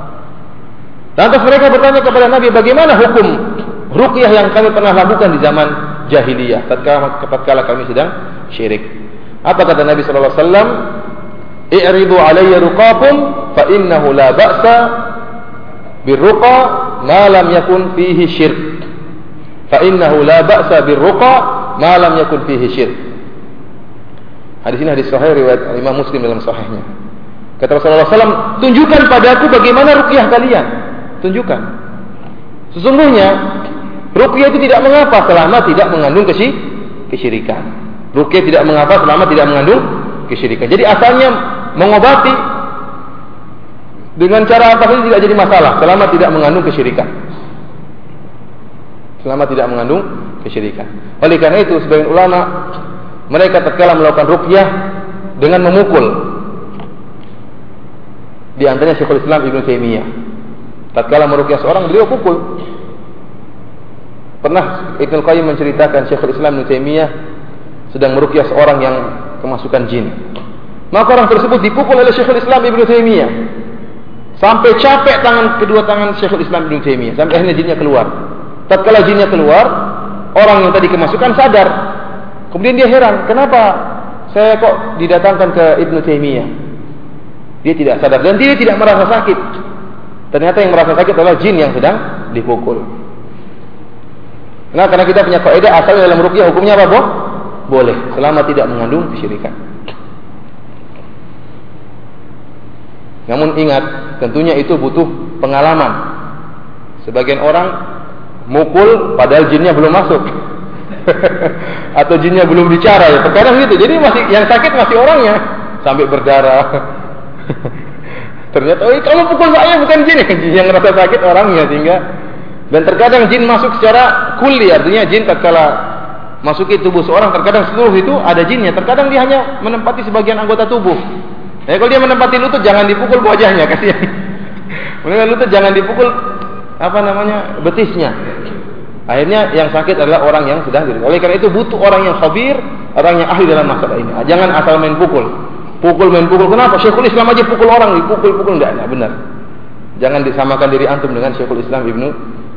Speaker 1: Lantas mereka bertanya kepada Nabi, bagaimana hukum ruqyah yang kami pernah lakukan di zaman jahiliyah tatkala tatkala kami sedang syirik. Apa kata Nabi sallallahu alaihi wasallam? I'ridu alayya ruqakum fa innahu la ba'sa birruqa ma lam yakun fihi syirk. Fa innahu la ba'sa birruqa ma yakun fihi syirk. Hadis ini hadis sahih riwayat Imam Muslim dalam sahihnya. Kata Rasulullah SAW, tunjukkan padaku bagaimana rukyah kalian. Tunjukkan. Sesungguhnya rukyah itu tidak mengapa selama tidak mengandung kesyirikan. Rukyah tidak mengapa selama tidak mengandung kesyirikan. Jadi asalnya mengobati dengan cara apa saja tidak jadi masalah selama tidak mengandung kesyirikan. Selama tidak mengandung kesyirikan. Oleh karena itu sebagian ulama mereka tatkala melakukan rukyah dengan memukul. Di antaranya Syekhul Islam Ibnu Taimiyah. Tatkala merukyah seorang beliau pukul. Pernah Ibnu Qayyim menceritakan Syekhul Islam Ibnu Taimiyah sedang merukyah seorang yang kemasukan jin. Maka orang tersebut dipukul oleh Syekhul Islam Ibnu Taimiyah. Sampai capek tangan kedua tangan Syekhul Islam Ibnu Taimiyah sampai akhirnya jinnya keluar. Tatkala jinnya keluar, orang yang tadi kemasukan sadar Kemudian dia heran, kenapa saya kok didatangkan ke Ibnu Taimiyah? Dia tidak sadar dan dia tidak merasa sakit. Ternyata yang merasa sakit adalah jin yang sedang dipukul. Nah, karena kita punya kaidah asal dalam rukyah hukumnya apa, Boh? Boleh, selama tidak mengandung kesyirikan. Namun ingat, tentunya itu butuh pengalaman. Sebagian orang mukul padahal jinnya belum masuk. atau jinnya belum bicara ya. Terkadang gitu. Jadi masih yang sakit masih orangnya. Sampai berdarah. Ternyata oh kamu pukul saya bukan jin. Yang ngerasa sakit orangnya sehingga. Dan terkadang jin masuk secara kuli artinya jin tatkala masuki tubuh seorang terkadang seluruh itu ada jinnya. Terkadang dia hanya menempati sebagian anggota tubuh ya kalau dia menempati lutut jangan dipukul wajahnya kasihan menempati lutut jangan dipukul apa namanya betisnya Akhirnya yang sakit adalah orang yang sedang diri. Oleh karena itu butuh orang yang khabir, orang yang ahli dalam masalah ini. Jangan asal main pukul. Pukul main pukul. Kenapa? Syekhul Islam aja pukul orang, pukul-pukul enggak, enggak benar. Jangan disamakan diri antum dengan Syekhul Islam Ibnu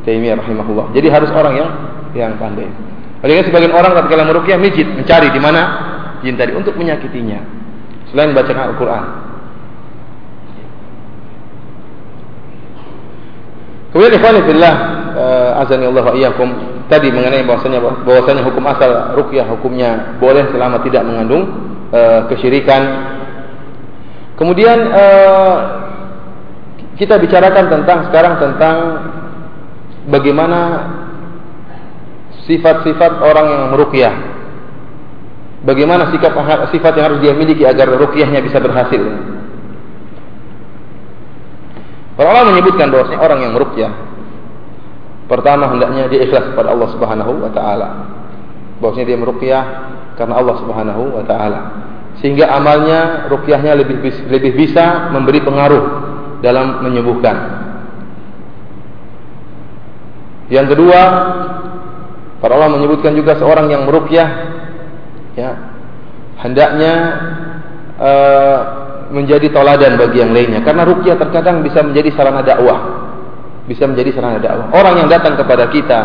Speaker 1: Taimiyah rahimahullah. Jadi harus orang yang yang pandai. Oleh karena sebagian orang ketika meruqyah mijit, mencari di mana jin tadi untuk menyakitinya. Selain bacaan Al-Qur'an. Kemudian ikhwan fillah uh, azani Allah wa tadi mengenai bahwasanya bahwasanya hukum asal ruqyah hukumnya boleh selama tidak mengandung uh, kesyirikan. Kemudian uh, kita bicarakan tentang sekarang tentang bagaimana sifat-sifat orang yang meruqyah. Bagaimana sikap sifat yang harus dia miliki agar ruqyahnya bisa berhasil. Para ulama menyebutkan bahwasanya orang yang meruqyah Pertama hendaknya dia ikhlas kepada Allah Subhanahu wa taala. Bahwasanya dia meruqyah karena Allah Subhanahu wa taala. Sehingga amalnya ruqyahnya lebih lebih bisa memberi pengaruh dalam menyembuhkan. Yang kedua, para ulama menyebutkan juga seorang yang meruqyah ya hendaknya uh, menjadi toladan bagi yang lainnya karena ruqyah terkadang bisa menjadi sarana dakwah bisa menjadi sarana dakwah. Orang yang datang kepada kita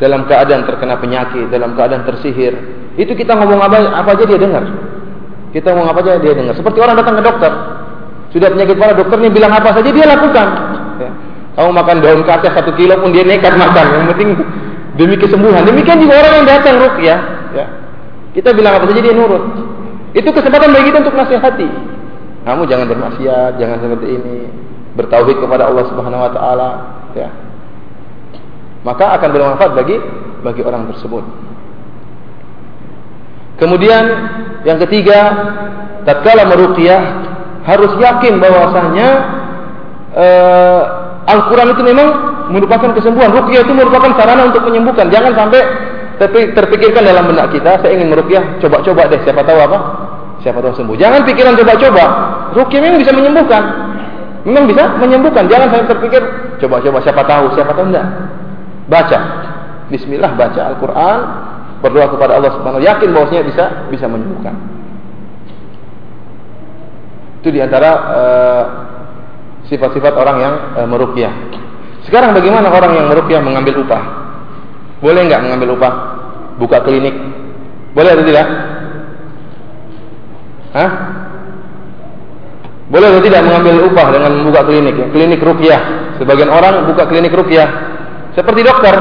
Speaker 1: dalam keadaan terkena penyakit, dalam keadaan tersihir, itu kita ngomong apa, apa aja dia dengar. Kita ngomong apa aja dia dengar. Seperti orang datang ke dokter, sudah penyakit parah, dokternya bilang apa saja dia lakukan. Ya. Kamu makan daun kaca satu kilo pun dia nekat makan. Yang penting demi kesembuhan. Demikian juga orang yang datang ya. Kita bilang apa saja dia nurut. Itu kesempatan bagi kita untuk nasihati. Kamu jangan bermaksiat, jangan seperti ini bertauhid kepada Allah Subhanahu wa taala ya maka akan bermanfaat bagi bagi orang tersebut kemudian yang ketiga tatkala meruqyah harus yakin bahwasanya uh, Al-Quran itu memang merupakan kesembuhan. Ruqyah itu merupakan sarana untuk menyembuhkan. Jangan sampai terpikirkan dalam benak kita, saya ingin meruqyah, coba-coba deh, siapa tahu apa? Siapa tahu sembuh. Jangan pikiran coba-coba. Ruqyah memang bisa menyembuhkan. Memang bisa menyembuhkan. Jangan sampai terpikir, coba-coba siapa tahu, siapa tahu enggak. Baca. Bismillah baca Al-Quran, berdoa kepada Allah Subhanahu yakin bahwasanya bisa bisa menyembuhkan. Itu di antara uh, sifat-sifat orang yang e, merukyah. Sekarang bagaimana orang yang merukyah mengambil upah? Boleh nggak mengambil upah? Buka klinik? Boleh atau tidak? Hah? Boleh atau tidak mengambil upah dengan membuka klinik? Ya? Klinik rukyah. Sebagian orang buka klinik rukyah. Seperti dokter.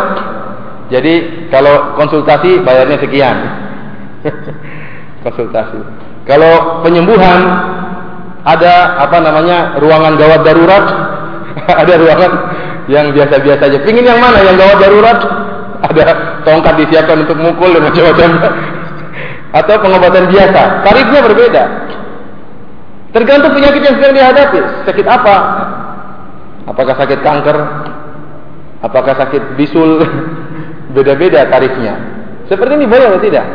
Speaker 1: Jadi kalau konsultasi bayarnya sekian. konsultasi. Kalau penyembuhan ada apa namanya ruangan gawat darurat, ada ruangan yang biasa-biasa aja. Pingin yang mana? Yang gawat darurat? Ada tongkat disiapkan untuk mukul dan macam-macam. Atau pengobatan biasa. Tarifnya berbeda. Tergantung penyakit yang sedang dihadapi. Sakit apa? Apakah sakit kanker? Apakah sakit bisul? Beda-beda tarifnya. Seperti ini boleh atau tidak?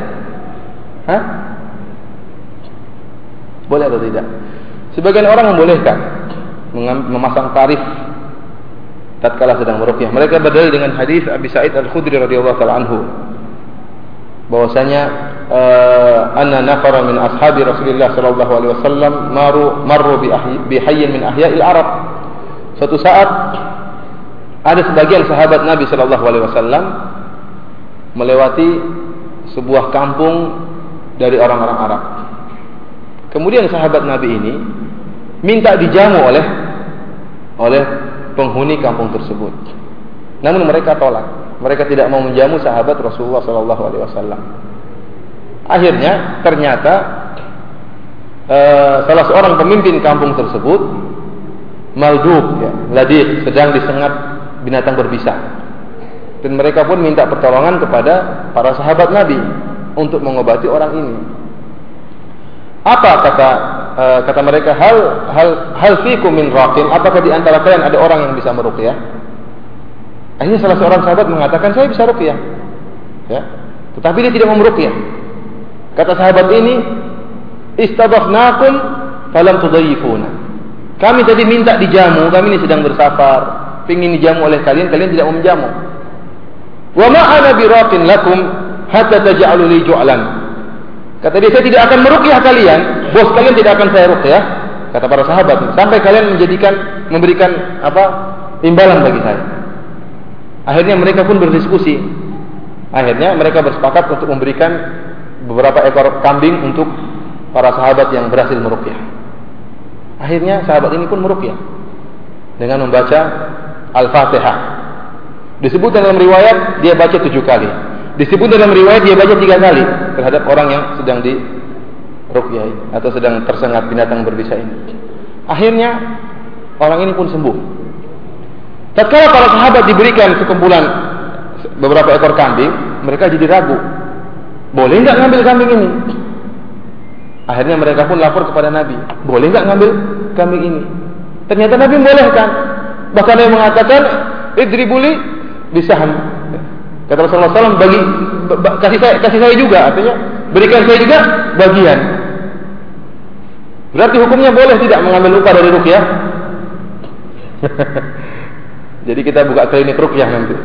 Speaker 1: Hah? Boleh atau tidak? Sebagian orang membolehkan memasang tarif tatkala sedang meruqyah. Mereka berdalil dengan hadis Abi Sa'id Al-Khudri radhiyallahu taala anhu bahwasanya uh, anna nafara min ashabi Rasulullah sallallahu alaihi wasallam maru marru bi, ahyi, bi hayyin min ahya'il Arab. Suatu saat ada sebagian sahabat Nabi sallallahu alaihi wasallam melewati sebuah kampung dari orang-orang Arab. Kemudian sahabat Nabi ini minta dijamu oleh oleh penghuni kampung tersebut. Namun mereka tolak. Mereka tidak mau menjamu sahabat Rasulullah sallallahu alaihi wasallam. Akhirnya ternyata uh, salah seorang pemimpin kampung tersebut malduk ya, ladik sedang disengat binatang berbisa. Dan mereka pun minta pertolongan kepada para sahabat Nabi untuk mengobati orang ini. Apa kata uh, kata mereka hal hal hal fikum min raqin? Apakah di antara kalian ada orang yang bisa meruqyah? Akhirnya salah seorang sahabat mengatakan saya bisa ruqyah. Ya. Tetapi dia tidak mau. Kata sahabat ini, istadafnakum falam tudayyifuna. Kami tadi minta dijamu, kami ini sedang bersafar, ingin dijamu oleh kalian, kalian tidak mau menjamu. Wa ma ana biraqin lakum hatta taj'alu li ju'lan. Kata dia, saya tidak akan merukyah kalian. Bos kalian tidak akan saya rukyah. Kata para sahabat, sampai kalian menjadikan memberikan apa imbalan bagi saya. Akhirnya mereka pun berdiskusi. Akhirnya mereka bersepakat untuk memberikan beberapa ekor kambing untuk para sahabat yang berhasil merukyah. Akhirnya sahabat ini pun merukyah dengan membaca Al-Fatihah. Disebut dalam riwayat dia baca tujuh kali. Disebut dalam riwayat dia baca tiga kali terhadap orang yang sedang di rukyah atau sedang tersengat binatang berbisa ini. Akhirnya orang ini pun sembuh. Tatkala para sahabat diberikan sekumpulan beberapa ekor kambing, mereka jadi ragu. Boleh enggak ngambil kambing ini? Akhirnya mereka pun lapor kepada Nabi. Boleh enggak ngambil kambing ini? Ternyata Nabi membolehkan. Bahkan dia mengatakan, "Idribuli bisaham." Kata Rasulullah SAW bagi kasih saya kasih saya juga artinya berikan saya juga bagian. Berarti hukumnya boleh tidak mengambil upah dari rukyah? Jadi kita buka klinik rukyah nanti.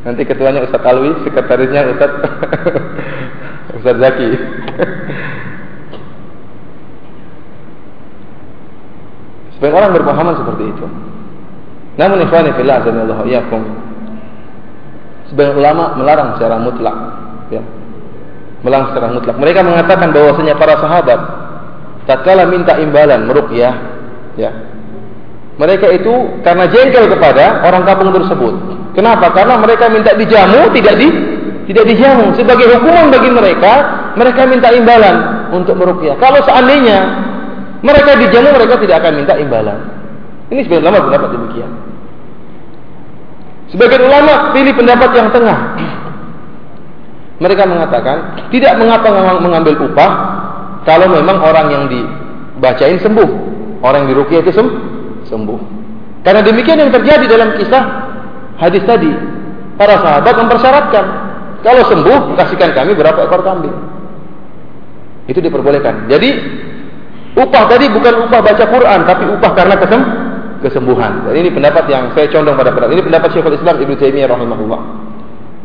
Speaker 1: Nanti ketuanya Ustaz Alwi, sekretarisnya Ustaz Ustaz Zaki. Sebagian orang berpahaman seperti itu. Namun ikhwani fillah azanillahu iyyakum Sebagian ulama melarang secara mutlak. Ya. Melarang secara mutlak. Mereka mengatakan bahwasanya para sahabat tatkala minta imbalan meruqyah, ya. Mereka itu karena jengkel kepada orang kampung tersebut. Kenapa? Karena mereka minta dijamu, tidak di tidak dijamu. Sebagai hukuman bagi mereka, mereka minta imbalan untuk meruqyah. Kalau seandainya mereka dijamu, mereka tidak akan minta imbalan. Ini sebenarnya ulama pendapat demikian. Sebagian ulama pilih pendapat yang tengah. Mereka mengatakan tidak mengapa mengambil upah kalau memang orang yang dibacain sembuh, orang yang diruqyah itu sembuh. Karena demikian yang terjadi dalam kisah hadis tadi. Para sahabat mempersyaratkan, kalau sembuh kasihkan kami berapa ekor kambing. Itu diperbolehkan. Jadi upah tadi bukan upah baca Quran, tapi upah karena kesem kesembuhan. Dan ini pendapat yang saya condong pada pendapat. Ini pendapat Syekhul Islam Ibnu Taimiyah rahimahullah.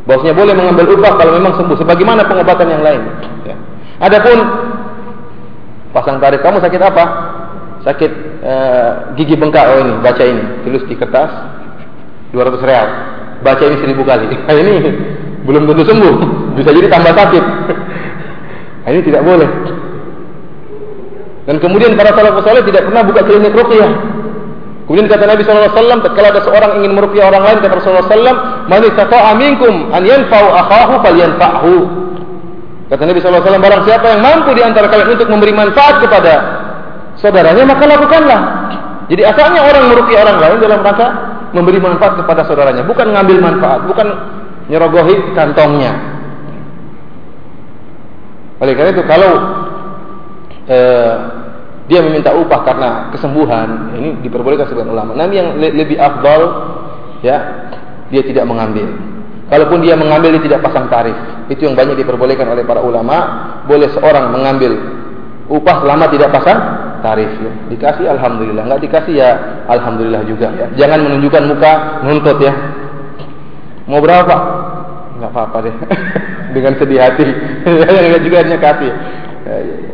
Speaker 1: Bahwasanya boleh mengambil upah kalau memang sembuh sebagaimana pengobatan yang lain. Ya. Adapun pasang tarif kamu sakit apa? Sakit uh, gigi bengkak oh ini, baca ini, tulis di kertas 200 real. Baca ini 1000 kali. Nah, ini belum tentu sembuh, bisa jadi tambah sakit. Nah, ini tidak boleh. Dan kemudian para salafus saleh tidak pernah buka klinik ruqyah. Kemudian kata Nabi SAW, kalau ada seorang ingin meruqyah orang lain, kata Rasulullah SAW, Man istata'a minkum an yanfa'u akhahu falyanfa'hu. Kata Nabi SAW, barang siapa yang mampu di antara kalian untuk memberi manfaat kepada saudaranya, maka lakukanlah. Jadi asalnya orang meruqyah orang lain dalam rangka memberi manfaat kepada saudaranya, bukan ngambil manfaat, bukan nyerogohi kantongnya. Oleh karena itu kalau eh, dia meminta upah karena kesembuhan, ini diperbolehkan sebagian ulama. Nabi yang le lebih afdal ya, dia tidak mengambil. Kalaupun dia mengambil dia tidak pasang tarif. Itu yang banyak diperbolehkan oleh para ulama. Boleh seorang mengambil upah selama tidak pasang tarif ya. Dikasih alhamdulillah, enggak dikasih ya alhamdulillah juga ya. Jangan menunjukkan muka nuntut ya. Mau berapa? Enggak apa-apa deh. Dengan sedih hati. Juga hanya kasih. Ya, ya, ya.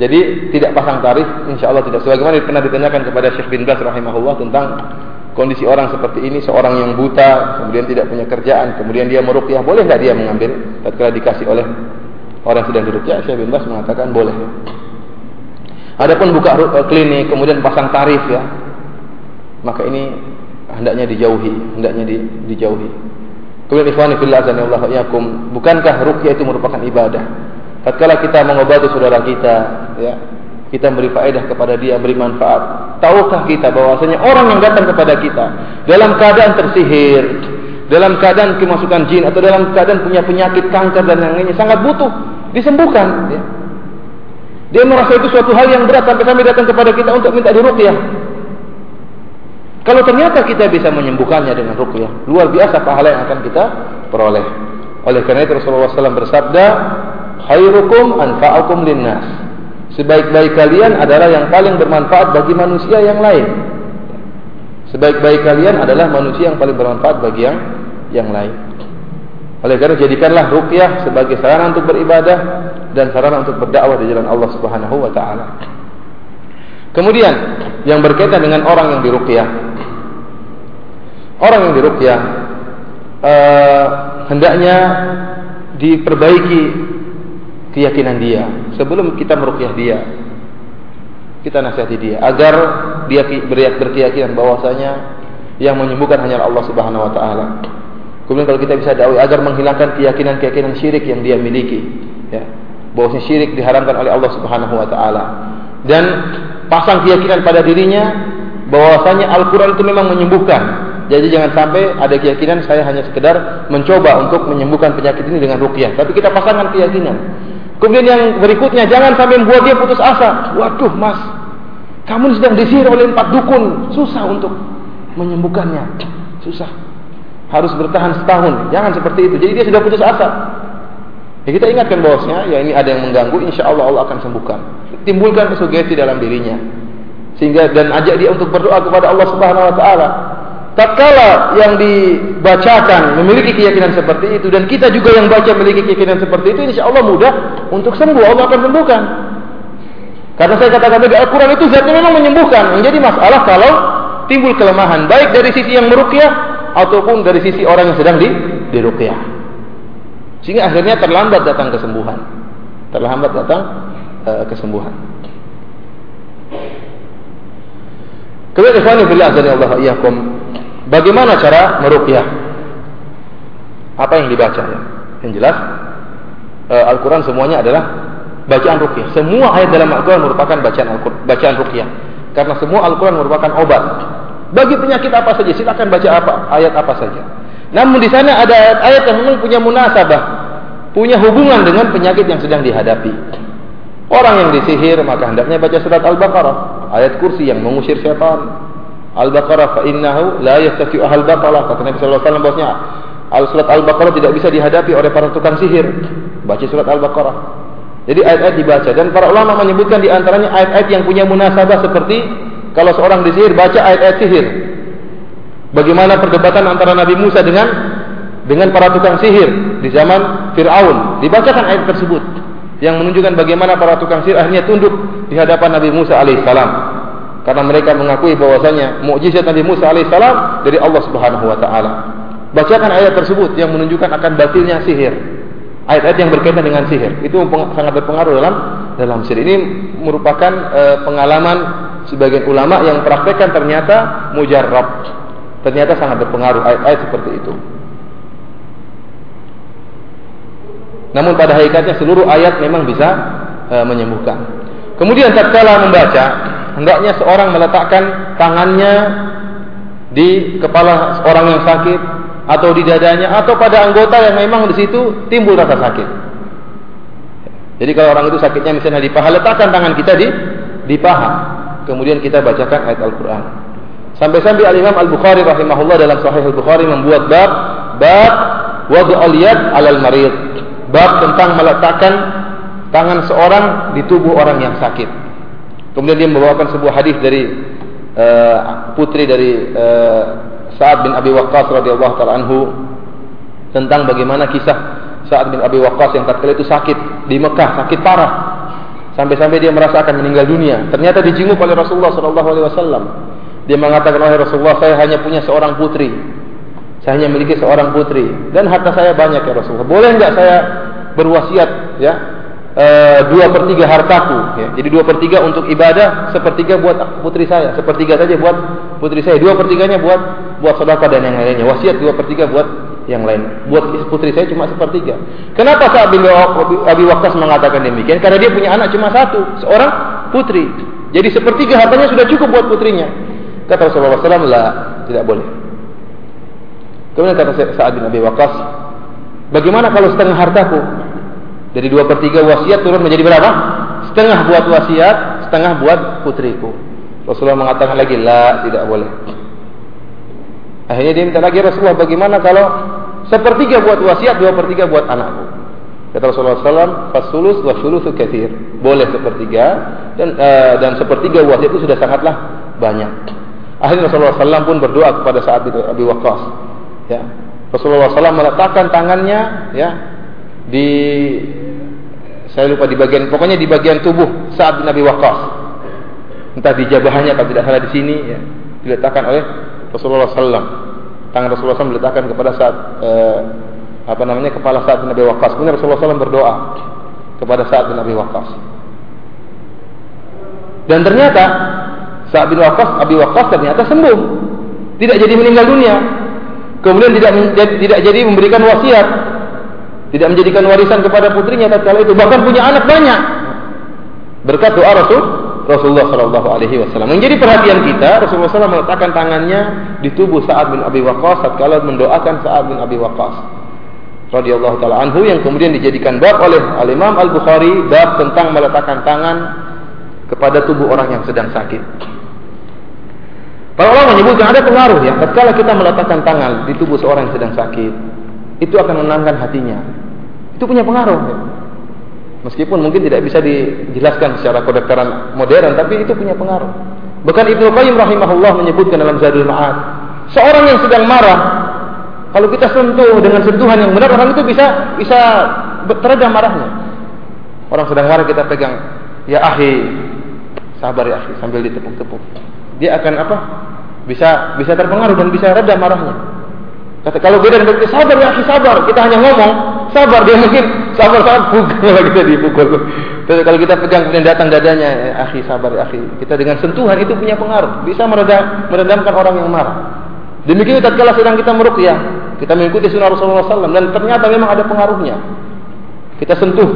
Speaker 1: Jadi tidak pasang tarif, insya Allah tidak. Sebagaimana pernah ditanyakan kepada Syekh bin Bas rahimahullah tentang kondisi orang seperti ini, seorang yang buta, kemudian tidak punya kerjaan, kemudian dia merukyah, boleh nggak dia mengambil? Tatkala dikasih oleh orang sedang dirukyah, Syekh bin Bas mengatakan boleh. Adapun buka eh, klinik, kemudian pasang tarif ya, maka ini hendaknya dijauhi, hendaknya di, dijauhi. Kemudian ikhwani fillah azanillahu yakum, bukankah rukyah itu merupakan ibadah? Tatkala kita mengobati saudara kita, ya, kita beri faedah kepada dia, beri manfaat. Tahukah kita bahwasanya orang yang datang kepada kita dalam keadaan tersihir, dalam keadaan kemasukan jin atau dalam keadaan punya penyakit kanker dan yang lainnya sangat butuh disembuhkan. Ya. Dia merasa itu suatu hal yang berat sampai sampai datang kepada kita untuk minta diruqyah. Kalau ternyata kita bisa menyembuhkannya dengan ruqyah, luar biasa pahala yang akan kita peroleh. Oleh karena itu Rasulullah SAW bersabda, khairukum anfa'ukum linnas. Sebaik-baik kalian adalah yang paling bermanfaat bagi manusia yang lain. Sebaik-baik kalian adalah manusia yang paling bermanfaat bagi yang yang lain. Oleh karena jadikanlah ruqyah sebagai sarana untuk beribadah dan sarana untuk berdakwah di jalan Allah Subhanahu wa taala. Kemudian yang berkaitan dengan orang yang diruqyah. Orang yang diruqyah uh, hendaknya diperbaiki keyakinan dia sebelum kita meruqyah dia kita nasihati dia agar dia berkeyakinan bahwasanya yang menyembuhkan hanya Allah Subhanahu wa taala. Kemudian kalau kita bisa dakwah agar menghilangkan keyakinan-keyakinan syirik yang dia miliki, ya. Bahwasanya syirik diharamkan oleh Allah Subhanahu wa taala. Dan pasang keyakinan pada dirinya bahwasanya Al-Qur'an itu memang menyembuhkan. Jadi jangan sampai ada keyakinan saya hanya sekedar mencoba untuk menyembuhkan penyakit ini dengan ruqyah, tapi kita pasangkan keyakinan Kemudian yang berikutnya jangan sampai membuat dia putus asa. Waduh mas, kamu sedang disihir oleh empat dukun, susah untuk menyembuhkannya, susah. Harus bertahan setahun. Jangan seperti itu. Jadi dia sudah putus asa. Ya kita ingatkan bosnya, ya ini ada yang mengganggu, insya Allah Allah akan sembuhkan. Timbulkan sugesti dalam dirinya, sehingga dan ajak dia untuk berdoa kepada Allah Subhanahu Wa Taala tatkala yang dibacakan memiliki keyakinan seperti itu dan kita juga yang baca memiliki keyakinan seperti itu insya Allah mudah untuk sembuh. Allah akan sembuhkan. Karena saya katakan tadi Al-Quran itu zatnya memang menyembuhkan. Menjadi masalah kalau timbul kelemahan baik dari sisi yang merukyah ataupun dari sisi orang yang sedang di dirukyah sehingga akhirnya terlambat datang kesembuhan. Terlambat datang uh, kesembuhan. Kemudian ikhwani billah Allah iyyakum Bagaimana cara meruqyah? Apa yang dibaca ya? Yang jelas uh, Al-Qur'an semuanya adalah bacaan ruqyah. Semua ayat dalam Al-Qur'an merupakan bacaan Al-Qur'an, bacaan ruqyah. Karena semua Al-Qur'an merupakan obat. Bagi penyakit apa saja silakan baca apa, ayat apa saja. Namun di sana ada ayat-ayat yang memang punya munasabah, punya hubungan dengan penyakit yang sedang dihadapi. Orang yang disihir maka hendaknya baca surat Al-Baqarah, ayat kursi yang mengusir setan. Al-Baqarah fa innahu la yastati'u ahal batalah. Kata Nabi sallallahu alaihi wasallam bahwasanya Al-Surat Al-Baqarah tidak bisa dihadapi oleh para tukang sihir. Baca surat Al-Baqarah. Jadi ayat-ayat dibaca dan para ulama menyebutkan di antaranya ayat-ayat yang punya munasabah seperti kalau seorang disihir baca ayat-ayat sihir. Bagaimana perdebatan antara Nabi Musa dengan dengan para tukang sihir di zaman Firaun. Dibacakan ayat tersebut yang menunjukkan bagaimana para tukang sihir akhirnya tunduk di hadapan Nabi Musa alaihissalam karena mereka mengakui bahwasanya mukjizat Nabi Musa alaihissalam dari Allah Subhanahu wa taala. Bacakan ayat tersebut yang menunjukkan akan batilnya sihir. Ayat-ayat yang berkaitan dengan sihir itu sangat berpengaruh dalam dalam sihir. Ini merupakan e, pengalaman sebagian ulama yang praktekkan ternyata mujarrab. Ternyata sangat berpengaruh ayat-ayat seperti itu. Namun pada hakikatnya seluruh ayat memang bisa e, menyembuhkan. Kemudian tatkala membaca, hendaknya seorang meletakkan tangannya di kepala orang yang sakit atau di dadanya atau pada anggota yang memang di situ timbul rasa sakit. Jadi kalau orang itu sakitnya misalnya di paha, letakkan tangan kita di di paha. Kemudian kita bacakan ayat Al-Qur'an. Sampai-sampai Al-Imam Al-Bukhari rahimahullah dalam Sahih Al-Bukhari membuat bab bab wad'ul yad 'alal marid. Bab tentang meletakkan tangan seorang di tubuh orang yang sakit. Kemudian dia membawakan sebuah hadis dari uh, putri dari uh, Sa'ad bin Abi Waqqas radhiyallahu taala anhu tentang bagaimana kisah Sa'ad bin Abi Waqqas yang tatkala itu sakit di Mekah, sakit parah. Sampai-sampai dia merasa akan meninggal dunia. Ternyata dijenguk oleh Rasulullah sallallahu alaihi wasallam. Dia mengatakan, "Wahai Rasulullah, saya hanya punya seorang putri. Saya hanya memiliki seorang putri dan harta saya banyak ya Rasulullah. Boleh enggak saya berwasiat ya dua per tiga hartaku. Ya. Jadi dua per tiga untuk ibadah, sepertiga buat putri saya, sepertiga saja buat putri saya, dua per tiganya buat buat saudara dan yang lainnya. Wasiat dua per tiga buat yang lain. Buat putri saya cuma sepertiga. Kenapa saat bin Abi Waqqas mengatakan demikian? Karena dia punya anak cuma satu, seorang putri. Jadi sepertiga hartanya sudah cukup buat putrinya. Kata Rasulullah SAW, lah tidak boleh. Kemudian kata Sa'ad bin Abi Waqqas, bagaimana kalau setengah hartaku? Dari dua per tiga wasiat turun menjadi berapa? Setengah buat wasiat, setengah buat putriku. Rasulullah mengatakan lagi, la, tidak boleh. Akhirnya dia minta lagi Rasulullah, bagaimana kalau sepertiga buat wasiat, dua per tiga buat anakku? Kata Rasulullah SAW, fasulus wa sulusu kathir. Boleh sepertiga, dan uh, dan sepertiga wasiat itu sudah sangatlah banyak. Akhirnya Rasulullah SAW pun berdoa kepada saat itu Abi Waqqas. Ya. Rasulullah SAW meletakkan tangannya ya di saya lupa di bagian pokoknya di bagian tubuh saat Nabi Waqqas. Entah di jabahnya kalau tidak salah di sini ya diletakkan oleh Rasulullah SAW tangan Rasulullah SAW diletakkan kepada saat eh, apa namanya kepala saat Nabi Waqqas. Kemudian Rasulullah SAW berdoa kepada saat Nabi Waqqas. Dan ternyata saat bin Waqqas Abi Waqqas ternyata sembuh. Tidak jadi meninggal dunia. Kemudian tidak tidak jadi memberikan wasiat tidak menjadikan warisan kepada putrinya tatkala itu bahkan punya anak banyak berkat doa Rasul Rasulullah Shallallahu Alaihi Wasallam. Menjadi perhatian kita, Rasulullah SAW meletakkan tangannya di tubuh Sa'ad bin Abi Waqqas tatkala mendoakan Sa'ad bin Abi Waqqas radhiyallahu taala anhu yang kemudian dijadikan bab oleh Al Imam Al Bukhari bab tentang meletakkan tangan kepada tubuh orang yang sedang sakit. Para ulama menyebutkan ada pengaruh ya, tatkala kita meletakkan tangan di tubuh seorang yang sedang sakit, itu akan menenangkan hatinya. Itu punya pengaruh. Meskipun mungkin tidak bisa dijelaskan secara kedokteran modern, tapi itu punya pengaruh. Bahkan Ibnu Qayyim rahimahullah menyebutkan dalam Zadul Ma'ad, seorang yang sedang marah, kalau kita sentuh dengan sentuhan yang benar, orang itu bisa bisa teredam marahnya. Orang sedang marah kita pegang, ya ahi, sabar ya ahi, sambil ditepuk-tepuk. Dia akan apa? Bisa bisa terpengaruh dan bisa redam marahnya. Kata kalau beda dengan sabar ya akhi sabar. Kita hanya ngomong sabar dia mungkin sabar saat pukul kalau kita dipukul. Tapi kalau kita pegang kemudian datang dadanya, eh, akhi sabar akhi. Kita dengan sentuhan itu punya pengaruh, bisa meredam meredamkan orang yang marah. Demikian tatkala sedang kita meruqyah, kita mengikuti sunnah Rasulullah SAW dan ternyata memang ada pengaruhnya. Kita sentuh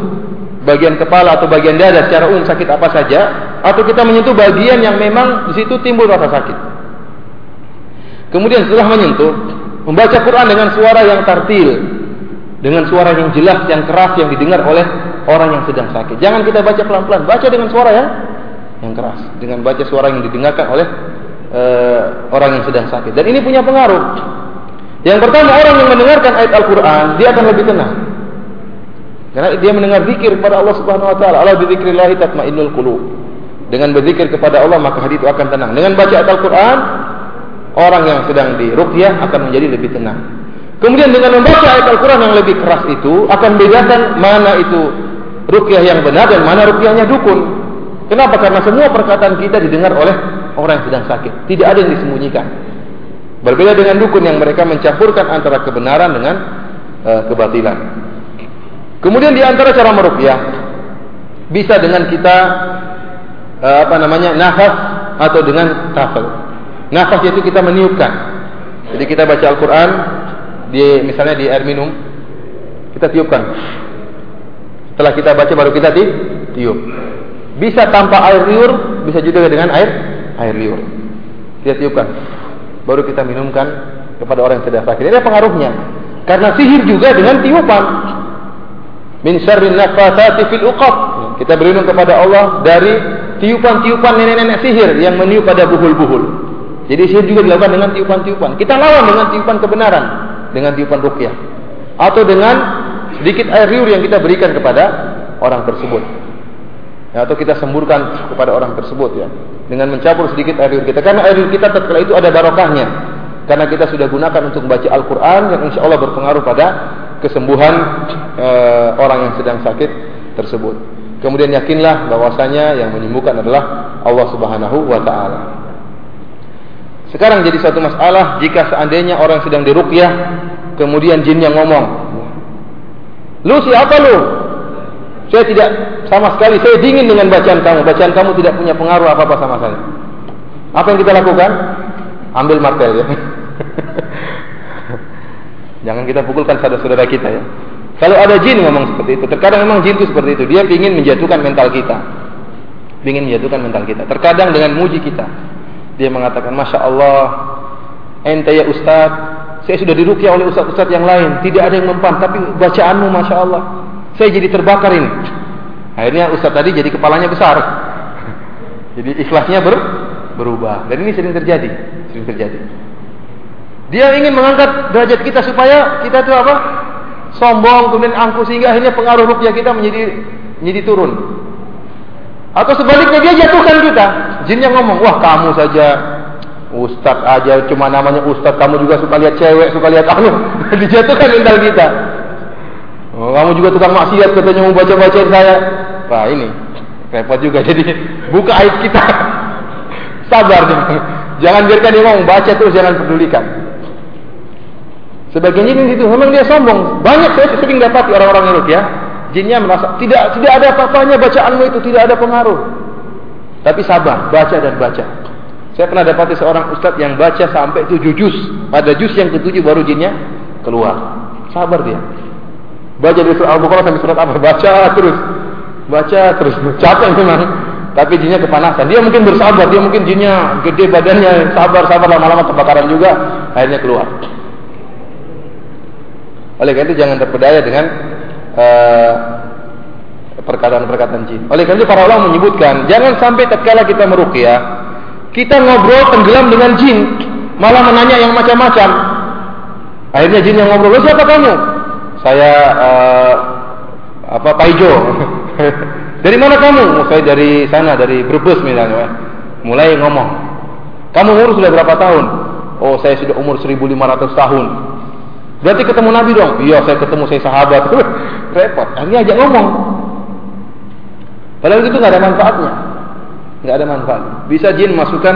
Speaker 1: bagian kepala atau bagian dada secara umum sakit apa saja, atau kita menyentuh bagian yang memang di situ timbul rasa sakit. Kemudian setelah menyentuh, Membaca Quran dengan suara yang tartil, dengan suara yang jelas, yang keras yang didengar oleh orang yang sedang sakit. Jangan kita baca pelan-pelan, baca dengan suara yang yang keras, dengan baca suara yang didengarkan oleh uh, orang yang sedang sakit. Dan ini punya pengaruh. Yang pertama orang yang mendengarkan ayat Al-Quran dia akan lebih tenang. Karena dia mendengar zikir kepada Allah Subhanahu Wa Taala. Allah berzikrillah tatmainnul qulub. Dengan berzikir kepada Allah maka hati itu akan tenang. Dengan baca ayat Al-Quran orang yang sedang di ruqyah akan menjadi lebih tenang. Kemudian dengan membaca ayat Al-Quran yang lebih keras itu akan bedakan mana itu ruqyah yang benar dan mana ruqyahnya dukun. Kenapa? Karena semua perkataan kita didengar oleh orang yang sedang sakit. Tidak ada yang disembunyikan. Berbeda dengan dukun yang mereka mencampurkan antara kebenaran dengan uh, kebatilan. Kemudian di antara cara meruqyah bisa dengan kita uh, apa namanya nafas atau dengan tafel. Nafas itu kita meniupkan. Jadi kita baca Al-Qur'an di misalnya di air minum kita tiupkan. Setelah kita baca baru kita di tiup. Bisa tanpa air liur, bisa juga dengan air air liur. Kita tiupkan baru kita minumkan kepada orang yang sedang sakit. Ini pengaruhnya. Karena sihir juga dengan tiupan. Min syarrin nafasati fil uqad. Kita berlindung kepada Allah dari tiupan-tiupan nenek-nenek sihir yang meniup pada buhul-buhul. Jadi sihir juga dilakukan dengan tiupan-tiupan. Kita lawan dengan tiupan kebenaran, dengan tiupan ruqyah. Atau dengan sedikit air liur yang kita berikan kepada orang tersebut. Ya, atau kita semburkan kepada orang tersebut ya dengan mencampur sedikit air liur kita karena air liur kita tatkala itu ada barokahnya karena kita sudah gunakan untuk membaca Al-Quran yang insya Allah berpengaruh pada kesembuhan e, orang yang sedang sakit tersebut. Kemudian yakinlah bahwasanya yang menyembuhkan adalah Allah Subhanahu wa taala. Sekarang jadi satu masalah jika seandainya orang sedang diruqyah kemudian jinnya ngomong. Lu siapa lu? Saya tidak sama sekali, saya dingin dengan bacaan kamu. Bacaan kamu tidak punya pengaruh apa-apa sama saya. Apa yang kita lakukan? Ambil martel ya. Jangan kita pukulkan saudara-saudara kita ya. Kalau ada jin ngomong seperti itu, terkadang memang jin itu seperti itu. Dia ingin menjatuhkan mental kita. Ingin menjatuhkan mental kita. Terkadang dengan muji kita. Dia mengatakan, Masya Allah, ente ya Ustaz, saya sudah dirukyah oleh ustaz-ustaz yang lain. Tidak ada yang mempan, tapi bacaanmu Masya Allah. Saya jadi terbakar ini. Akhirnya ustaz tadi jadi kepalanya besar. Jadi ikhlasnya ber, berubah. Dan ini sering terjadi, sering terjadi. Dia ingin mengangkat derajat kita supaya kita itu apa? Sombong, kemudian angkuh sehingga akhirnya pengaruh rupiah kita menjadi menjadi turun. Atau sebaliknya dia jatuhkan kita. Jinnya ngomong, wah kamu saja Ustaz aja cuma namanya Ustaz, kamu juga suka lihat cewek, suka lihat anu. Dijatuhkan mental kita. Oh, kamu juga tukang maksiat katanya mau baca-bacain saya. Wah ini repot juga. Jadi buka aib kita. Sabar Jangan biarkan dia ngomong baca terus jangan pedulikan. Sebagian ini itu memang dia sombong. Banyak saya sering dapat orang-orang itu ya. Jinnya merasa tidak tidak ada apa-apanya bacaanmu itu tidak ada pengaruh. Tapi sabar, baca dan baca. Saya pernah dapati seorang ustadz yang baca sampai tujuh juz. Pada juz yang ketujuh baru jinnya keluar. Sabar dia. Baca dari surat Al-Baqarah sampai surat apa? Baca terus. Baca terus. Capek memang. Tapi jinnya kepanasan. Dia mungkin bersabar. Dia mungkin jinnya gede badannya. Sabar-sabar lama-lama kebakaran juga. Akhirnya keluar. Oleh karena itu jangan terpedaya dengan perkataan-perkataan jin. Oleh karena itu para ulama menyebutkan jangan sampai tatkala kita meruqyah kita ngobrol tenggelam dengan jin, malah menanya yang macam-macam. Akhirnya jin yang ngobrol, "Siapa kamu?" saya uh, apa Paijo. dari mana kamu? Oh, saya dari sana, dari Brebes misalnya. Mulai ngomong. Kamu umur sudah berapa tahun? Oh, saya sudah umur 1500 tahun. Berarti ketemu Nabi dong? Iya, saya ketemu saya sahabat. Repot. Akhirnya aja ngomong. Padahal itu nggak ada manfaatnya. Nggak ada manfaat. Bisa jin masukkan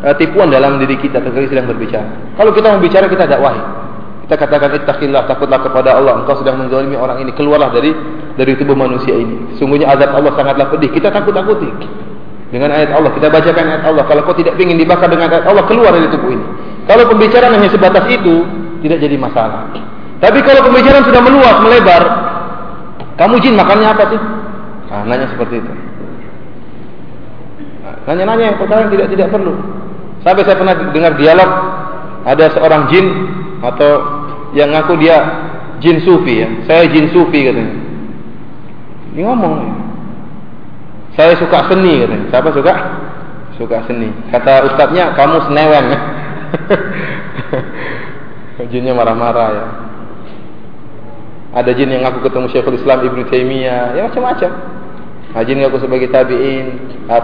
Speaker 1: uh, tipuan dalam diri kita ketika sedang berbicara. Kalau kita mau bicara kita dakwahi. Kita katakan ittaqillah, takutlah kepada Allah. Engkau sedang menzalimi orang ini. Keluarlah dari dari tubuh manusia ini. Sungguhnya azab Allah sangatlah pedih. Kita takut-takuti. Dengan ayat Allah, kita bacakan ayat Allah. Kalau kau tidak ingin dibakar dengan ayat Allah, keluar dari tubuh ini. Kalau pembicaraan hanya sebatas itu, tidak jadi masalah. Tapi kalau pembicaraan sudah meluas, melebar, kamu jin makannya apa sih? Nah, nanya seperti itu. Nah, nanya-nanya yang perkara yang tidak tidak perlu. Sampai saya pernah dengar dialog ada seorang jin atau yang ngaku dia jin sufi ya. Saya jin sufi katanya. Ini ngomong. Saya suka seni katanya. Siapa suka? Suka seni. Kata ustadznya, kamu senewen. Jinnya marah-marah ya. Ada jin yang aku ketemu Syekhul Islam Ibnu Taimiyah, ya macam-macam. Nah, jin aku sebagai tabi'in. Nah,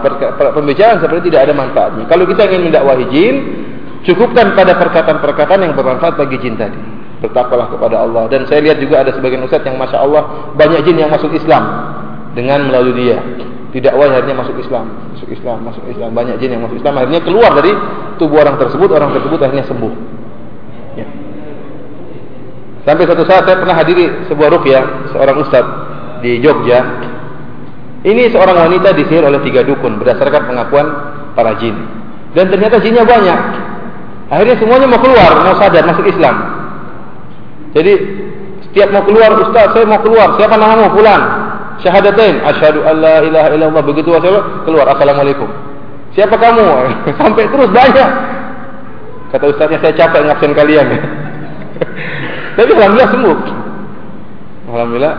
Speaker 1: pembicaraan seperti tidak ada manfaatnya. Kalau kita ingin mendakwahi jin, cukupkan pada perkataan-perkataan yang bermanfaat bagi jin tadi. Bertakwalah kepada Allah. Dan saya lihat juga ada sebagian ustaz yang masya Allah banyak jin yang masuk Islam dengan melalui dia. Tidak wah akhirnya masuk Islam, masuk Islam, masuk Islam. Banyak jin yang masuk Islam akhirnya keluar dari tubuh orang tersebut, orang tersebut akhirnya sembuh. Sampai satu saat saya pernah hadiri sebuah rukyah seorang ustaz di Jogja. Ini seorang wanita disihir oleh tiga dukun berdasarkan pengakuan para jin. Dan ternyata jinnya banyak. Akhirnya semuanya mau keluar, mau sadar masuk Islam. Jadi setiap mau keluar ustaz saya mau keluar. Siapa namamu? Fulan. Syahadatain. Asyhadu an la ilaha illallah. Begitu saya keluar. Assalamualaikum. Siapa kamu? Sampai terus banyak. Kata ustaznya saya capek ngabsen kalian. Tapi alhamdulillah sembuh. Alhamdulillah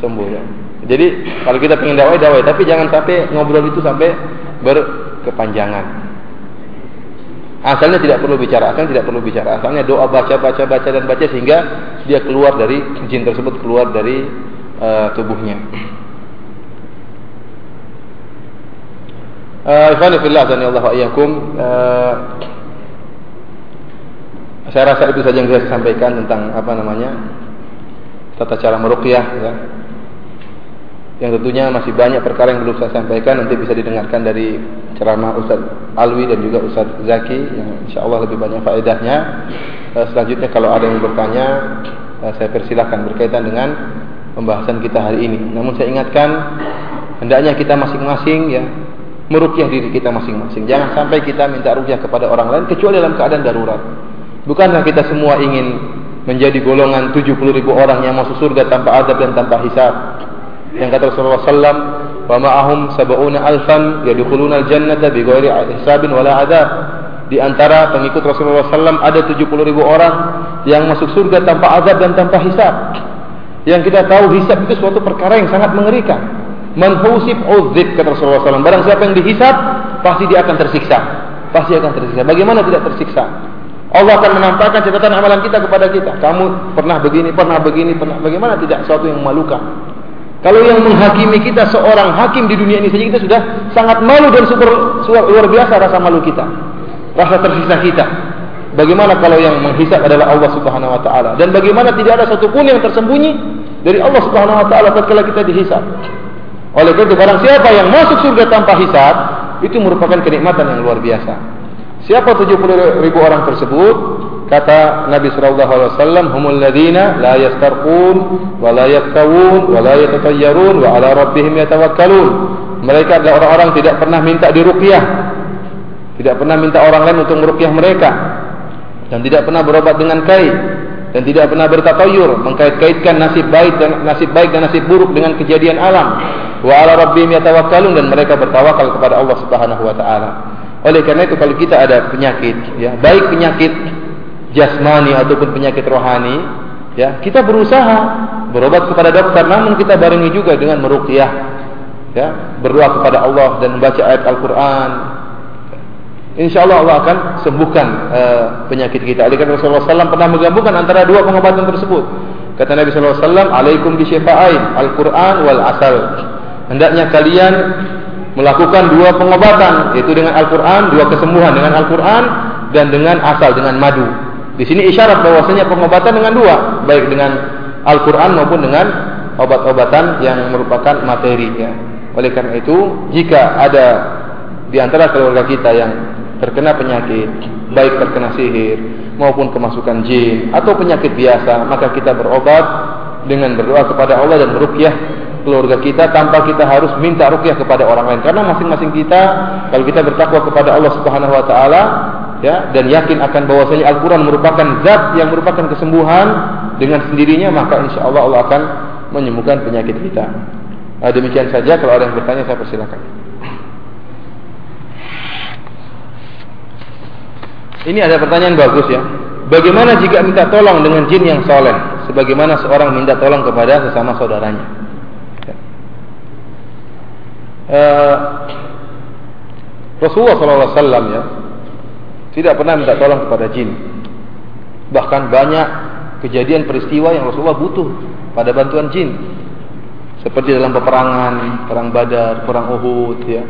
Speaker 1: sembuh ya. Jadi kalau kita pengen dakwah dakwah, tapi jangan sampai ngobrol itu sampai berkepanjangan. Asalnya tidak perlu bicara, asalnya tidak perlu bicara. Asalnya doa baca baca baca dan baca sehingga dia keluar dari jin tersebut keluar dari uh, tubuhnya. Uh, Ikhwan fillah dan Allah wa Saya rasa itu saja yang saya sampaikan tentang apa namanya tata cara meruqyah ya yang tentunya masih banyak perkara yang belum saya sampaikan nanti bisa didengarkan dari ceramah Ustaz Alwi dan juga Ustaz Zaki yang insya Allah lebih banyak faedahnya. Eh, selanjutnya kalau ada yang bertanya eh, saya persilahkan berkaitan dengan pembahasan kita hari ini. Namun saya ingatkan hendaknya kita masing-masing ya merukyah diri kita masing-masing. Jangan sampai kita minta rukyah kepada orang lain kecuali dalam keadaan darurat. Bukankah kita semua ingin menjadi golongan 70 ribu orang yang masuk surga tanpa adab dan tanpa hisab? yang kata Rasulullah sallam wa ma'ahum sab'una alfan yadkhuluna al-jannata bighairi hisabin wala adab. Di antara pengikut Rasulullah sallam ada 70 ribu orang yang masuk surga tanpa azab dan tanpa hisab. Yang kita tahu hisab itu suatu perkara yang sangat mengerikan. Man husib udzib kata Rasulullah sallam barang siapa yang dihisab pasti dia akan tersiksa. Pasti akan tersiksa. Bagaimana tidak tersiksa Allah akan menampakkan catatan amalan kita kepada kita. Kamu pernah begini, pernah begini, pernah bagaimana tidak sesuatu yang memalukan. Kalau yang menghakimi kita seorang hakim di dunia ini saja kita sudah sangat malu dan super, super luar biasa rasa malu kita. Rasa tersisa kita. Bagaimana kalau yang menghisap adalah Allah Subhanahu wa taala dan bagaimana tidak ada satu pun yang tersembunyi dari Allah Subhanahu wa taala tatkala kita dihisap. Oleh karena itu barang siapa yang masuk surga tanpa hisab itu merupakan kenikmatan yang luar biasa. Siapa 70 ribu orang tersebut? Kata Nabi sallallahu alaihi wasallam humul ladina la yastarqun wa la yaktawun wa la yatatayyarun wa ala rabbihim yatawakkalun. Mereka adalah orang-orang tidak pernah minta diruqyah. Tidak pernah minta orang lain untuk meruqyah mereka. Dan tidak pernah berobat dengan kait. Dan tidak pernah bertatayur mengkait-kaitkan nasib baik dan nasib baik dan nasib buruk dengan kejadian alam. Wa ala rabbihim yatawakkalun dan mereka bertawakal kepada Allah Subhanahu wa taala oleh karena itu kalau kita ada penyakit ya baik penyakit jasmani ataupun penyakit rohani, ya kita berusaha berobat kepada dokter, namun kita barengi juga dengan meruqyah, ya berdoa kepada Allah dan membaca ayat Al-Quran. Insya Allah Allah akan sembuhkan uh, penyakit kita. Oleh karena Rasulullah SAW pernah menggabungkan antara dua pengobatan tersebut. Kata Nabi SAW, Alaikum bisyafa'ain, Al-Quran wal asal. Hendaknya kalian melakukan dua pengobatan, yaitu dengan Al-Quran, dua kesembuhan dengan Al-Quran dan dengan asal, dengan madu. Di sini isyarat bahwasanya pengobatan dengan dua, baik dengan Al-Quran maupun dengan obat-obatan yang merupakan materi. Ya. Oleh karena itu, jika ada di antara keluarga kita yang terkena penyakit, baik terkena sihir maupun kemasukan jin atau penyakit biasa, maka kita berobat dengan berdoa kepada Allah dan meruqyah keluarga kita tanpa kita harus minta ruqyah kepada orang lain karena masing-masing kita kalau kita bertakwa kepada Allah Subhanahu wa taala ya dan yakin akan bahwasanya Al-Qur'an merupakan zat yang merupakan kesembuhan dengan sendirinya maka insya Allah Allah akan menyembuhkan penyakit kita. Nah, demikian saja kalau ada yang bertanya saya persilakan. Ini ada pertanyaan bagus ya. Bagaimana jika minta tolong dengan jin yang soleh, sebagaimana seorang minta tolong kepada sesama saudaranya? Uh, Rasulullah SAW ya tidak pernah minta tolong kepada jin. Bahkan banyak kejadian peristiwa yang Rasulullah butuh pada bantuan jin. Seperti dalam peperangan, perang Badar, perang Uhud ya.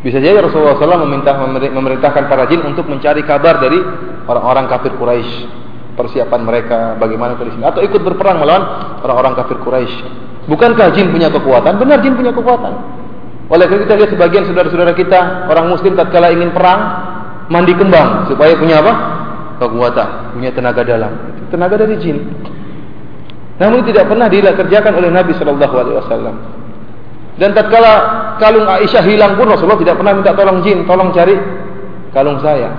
Speaker 1: Bisa jadi Rasulullah SAW meminta memerintahkan para jin untuk mencari kabar dari orang-orang kafir Quraisy, persiapan mereka, bagaimana kondisi atau ikut berperang melawan orang-orang kafir Quraisy. Bukankah jin punya kekuatan? Benar jin punya kekuatan. Oleh karena kita lihat sebagian saudara-saudara kita orang muslim tatkala ingin perang mandi kembang supaya punya apa? kekuatan, punya tenaga dalam. Tenaga dari jin. Namun tidak pernah dikerjakan oleh Nabi Shallallahu Alaihi Wasallam. Dan tatkala kalung Aisyah hilang pun Rasulullah tidak pernah minta tolong jin, tolong cari kalung saya,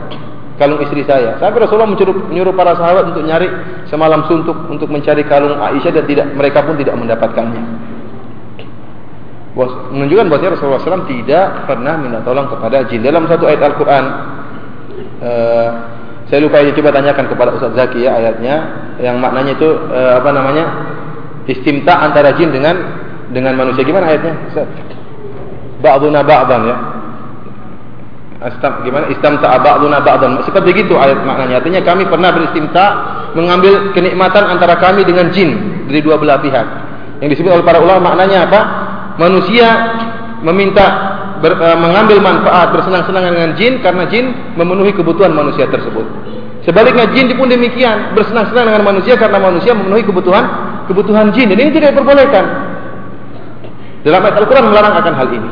Speaker 1: kalung istri saya. Sampai Rasulullah menyuruh, menyuruh para sahabat untuk nyari semalam suntuk untuk mencari kalung Aisyah dan tidak mereka pun tidak mendapatkannya. Menunjukkan bahwa Rasulullah SAW tidak pernah minta tolong kepada jin. Dalam satu ayat Al-Quran, uh, saya lupa ini coba tanyakan kepada Ustaz Zaki ya ayatnya. Yang maknanya itu uh, apa namanya? Istimta antara jin dengan dengan manusia. Gimana ayatnya Ustaz? Ba'duna ba'dan ya. Astam, gimana? Istamta ba'duna ba'dan. Seperti begitu ayat maknanya. Artinya kami pernah beristimta mengambil kenikmatan antara kami dengan jin dari dua belah pihak. Yang disebut oleh para ulama maknanya apa manusia meminta ber, uh, mengambil manfaat bersenang-senang dengan jin karena jin memenuhi kebutuhan manusia tersebut. Sebaliknya jin pun demikian bersenang-senang dengan manusia karena manusia memenuhi kebutuhan kebutuhan jin dan ini tidak diperbolehkan. Dalam ayat Al-Quran melarang akan hal ini.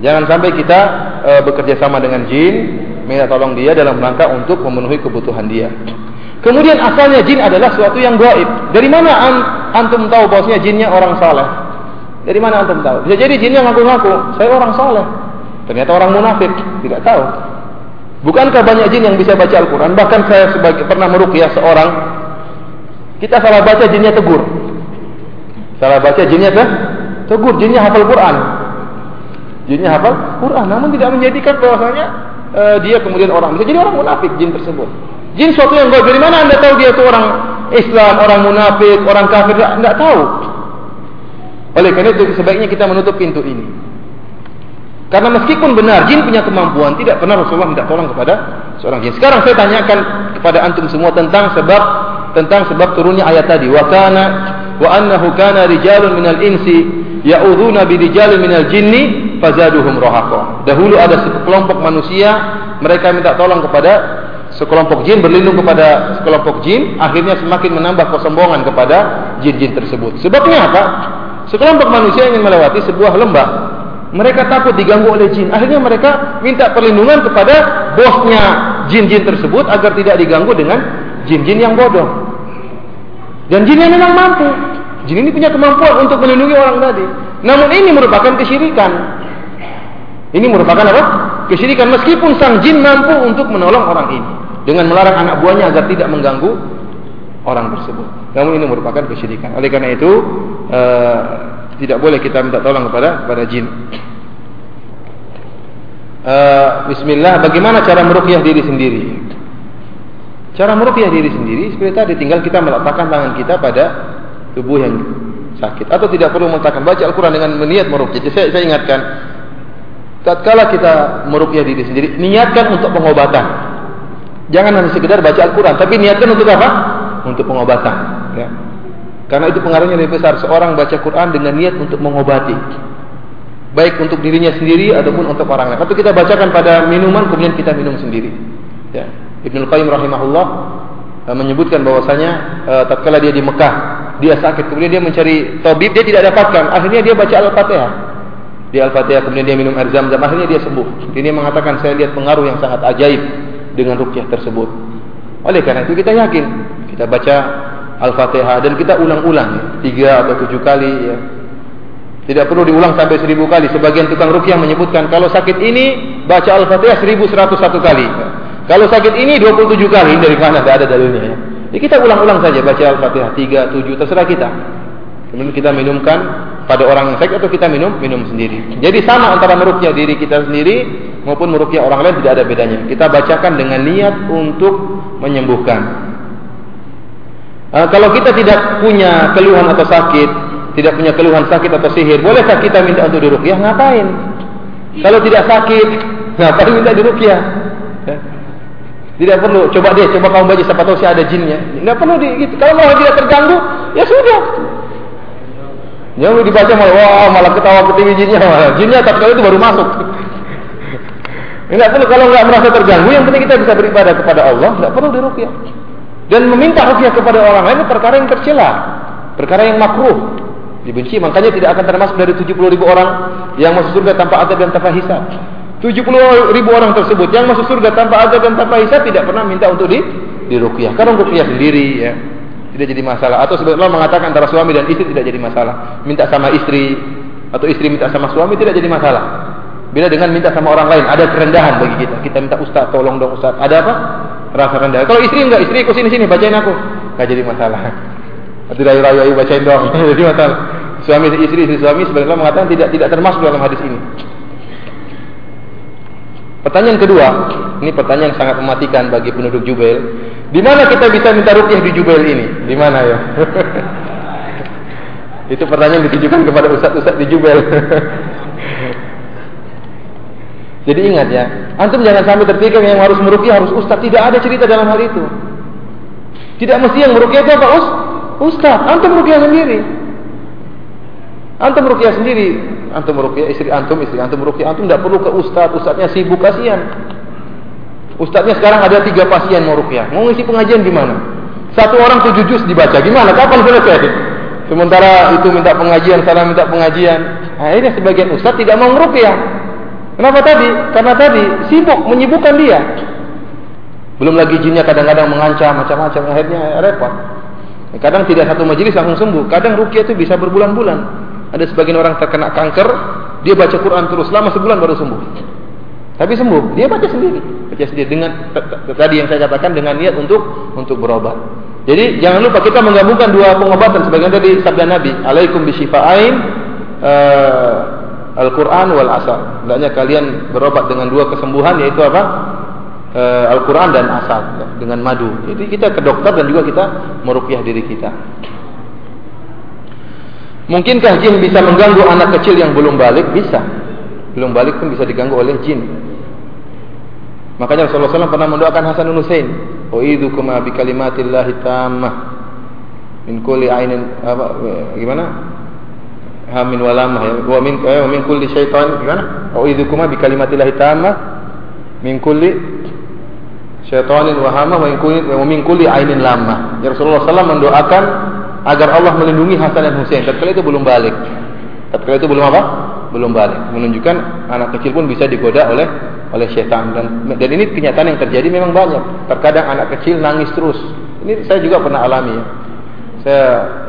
Speaker 1: Jangan sampai kita e, bekerja sama dengan jin, minta tolong dia dalam rangka untuk memenuhi kebutuhan dia. Kemudian asalnya jin adalah suatu yang gaib. Dari mana an, antum tahu bahwasanya jinnya orang saleh? Dari mana antum tahu? Bisa jadi jinnya ngaku-ngaku, saya orang saleh. Ternyata orang munafik, tidak tahu. Bukankah banyak jin yang bisa baca Al-Quran? Bahkan saya sebagai pernah meruqyah seorang, kita salah baca jinnya tegur. Salah baca jinnya ke? Tegur, jinnya hafal Quran. Jinnya hafal Quran, namun tidak menjadikan bahwasanya uh, dia kemudian orang. Bisa jadi orang munafik jin tersebut. Jin suatu yang gaib. Dari mana anda tahu dia itu orang Islam, orang munafik, orang kafir? Tidak tahu. Oleh karena itu sebaiknya kita menutup pintu ini. Karena meskipun benar jin punya kemampuan, tidak pernah Rasulullah minta tolong kepada seorang jin. Sekarang saya tanyakan kepada antum semua tentang sebab tentang sebab turunnya ayat tadi. Wa kana wa annahu kana rijalun minal insi ya'udzuuna bi rijalin minal jinni fazaduhum rahaqa. Dahulu ada sekelompok manusia, mereka minta tolong kepada sekelompok jin berlindung kepada sekelompok jin, akhirnya semakin menambah kesombongan kepada jin-jin tersebut. Sebabnya apa? Sekelompok manusia ingin melewati sebuah lembah. Mereka takut diganggu oleh jin. Akhirnya mereka minta perlindungan kepada bosnya jin-jin tersebut agar tidak diganggu dengan jin-jin yang bodoh. Dan jin yang memang mampu. Jin ini punya kemampuan untuk melindungi orang tadi. Namun ini merupakan kesyirikan. Ini merupakan apa? Kesyirikan meskipun sang jin mampu untuk menolong orang ini dengan melarang anak buahnya agar tidak mengganggu orang tersebut. Namun ini merupakan kesyirikan. Oleh karena itu uh, tidak boleh kita minta tolong kepada kepada jin. Uh, Bismillah, bagaimana cara meruqyah diri sendiri? Cara meruqyah diri sendiri seperti tadi tinggal kita meletakkan tangan kita pada tubuh yang sakit atau tidak perlu meletakkan baca Al-Qur'an dengan niat meruqyah. Jadi saya, saya ingatkan tatkala kita meruqyah diri sendiri, niatkan untuk pengobatan. Jangan hanya sekedar baca Al-Qur'an, tapi niatkan untuk apa? Untuk pengobatan, ya. Karena itu pengaruhnya lebih besar. Seorang baca Quran dengan niat untuk mengobati. Baik untuk dirinya sendiri ataupun untuk orang lain. Atau kita bacakan pada minuman kemudian kita minum sendiri. Ya. Ibnu Qayyim rahimahullah uh, menyebutkan bahwasanya uh, tatkala dia di Mekah, dia sakit kemudian dia mencari tabib dia tidak dapatkan. Akhirnya dia baca Al-Fatihah. Di Al-Fatihah kemudian dia minum air Zam-Zam akhirnya dia sembuh. Ini mengatakan saya lihat pengaruh yang sangat ajaib dengan rukyah tersebut. Oleh karena itu kita yakin kita baca Al-Fatihah dan kita ulang-ulang ya, tiga atau tujuh kali ya. Tidak perlu diulang sampai seribu kali. Sebagian tukang rukyah menyebutkan kalau sakit ini baca Al-Fatihah seribu seratus satu kali. Ya. Kalau sakit ini dua puluh tujuh kali dari mana? Tidak ada dalilnya. Ya. Jadi kita ulang-ulang saja baca Al-Fatihah tiga tujuh terserah kita. Kemudian kita minumkan pada orang yang sakit atau kita minum minum sendiri. Jadi sama antara merukyah diri kita sendiri maupun merukyah orang lain tidak ada bedanya. Kita bacakan dengan niat untuk menyembuhkan. Uh, kalau kita tidak punya keluhan atau sakit, tidak punya keluhan sakit atau sihir, bolehkah kita minta untuk diruqyah? Ngapain? Kalau tidak sakit, ngapain minta diruqyah? Ya. Tidak perlu. Coba deh, coba kamu baca siapa tahu si ada jinnya. Tidak perlu di, gitu. Kalau mau tidak terganggu, ya sudah. Jangan dibaca malah wah malah ketawa ketiwi jinnya. Jinnya tapi kalau itu baru masuk. Tidak perlu kalau nggak merasa terganggu, yang penting kita bisa beribadah kepada Allah, tidak perlu diruqyah. Dan meminta ruqyah kepada orang lain perkara yang tercela, perkara yang makruh, dibenci. Makanya tidak akan termasuk dari 70 ribu orang yang masuk surga tanpa adab dan tanpa hisab. 70 ribu orang tersebut yang masuk surga tanpa azab dan tanpa hisab tidak pernah minta untuk di diruqyah. Karena ruqyah sendiri ya tidak jadi masalah. Atau sebenarnya mengatakan antara suami dan istri tidak jadi masalah. Minta sama istri atau istri minta sama suami tidak jadi masalah. Bila dengan minta sama orang lain ada kerendahan bagi kita. Kita minta ustaz tolong dong ustaz. Ada apa? Rasa rendah. Kalau istri enggak, istri ikut sini sini bacain aku. Enggak jadi masalah. Atau rayu-rayu bacain dong. jadi masalah. Suami istri istri suami sebenarnya mengatakan tidak tidak termasuk dalam hadis ini. Pertanyaan kedua, ini pertanyaan yang sangat mematikan bagi penduduk Jubail. Di mana kita bisa minta rupiah di Jubail ini? Di mana ya? Itu pertanyaan ditujukan kepada ustaz-ustaz di Jubail. Jadi ingat ya, antum jangan sampai terpikir yang harus merupiah harus ustaz. Tidak ada cerita dalam hal itu. Tidak mesti yang merupiah itu apa? Ustaz, antum merupiah sendiri. Antum rukyah sendiri, antum rukyah istri antum, istri antum rukyah antum tidak perlu ke ustaz, ustaznya sibuk kasihan. Ustaznya sekarang ada tiga pasien mau rukyah, mau ngisi pengajian di mana? Satu orang tujuh juz dibaca, gimana? Kapan selesai? Sementara itu minta pengajian, sana minta pengajian. Akhirnya sebagian ustaz tidak mau merukyah. Kenapa tadi? Karena tadi sibuk menyibukkan dia. Belum lagi jinnya kadang-kadang mengancam macam-macam, akhirnya repot. Kadang tidak satu majelis langsung sembuh. Kadang rukyah itu bisa berbulan-bulan. Ada sebagian orang terkena kanker, dia baca Quran terus selama sebulan baru sembuh. Tapi sembuh, dia baca sendiri, baca sendiri dengan tadi yang saya katakan dengan niat untuk untuk berobat. Jadi jangan lupa kita menggabungkan dua pengobatan sebagian tadi sabda Nabi, alaikum bisyifa'ain uh, Al-Quran wal asal. Hendaknya kalian berobat dengan dua kesembuhan yaitu apa? Uh, Al-Quran dan asal dengan madu. Jadi kita ke dokter dan juga kita merupiah diri kita. Mungkinkah jin bisa mengganggu anak kecil yang belum balik? Bisa. Belum balik pun bisa diganggu oleh jin. Makanya Rasulullah SAW pernah mendoakan Hasan bin Husain, "Uidzukum bi kalimatillahi tammah min kulli ainin apa gimana? Hamin walamah ya. Wa min eh, wa min kulli syaitan gimana? Uidzukum bi kalimatillahi tammah min kulli syaitanin wa hama wa kulli wa min kulli ainin lamah. Ya Rasulullah SAW mendoakan agar Allah melindungi Hasan dan Husain. Tatkala itu belum balik. Tatkala itu belum apa? Belum balik. Menunjukkan anak kecil pun bisa digoda oleh oleh setan dan dan ini kenyataan yang terjadi memang banyak. Terkadang anak kecil nangis terus. Ini saya juga pernah alami ya. Saya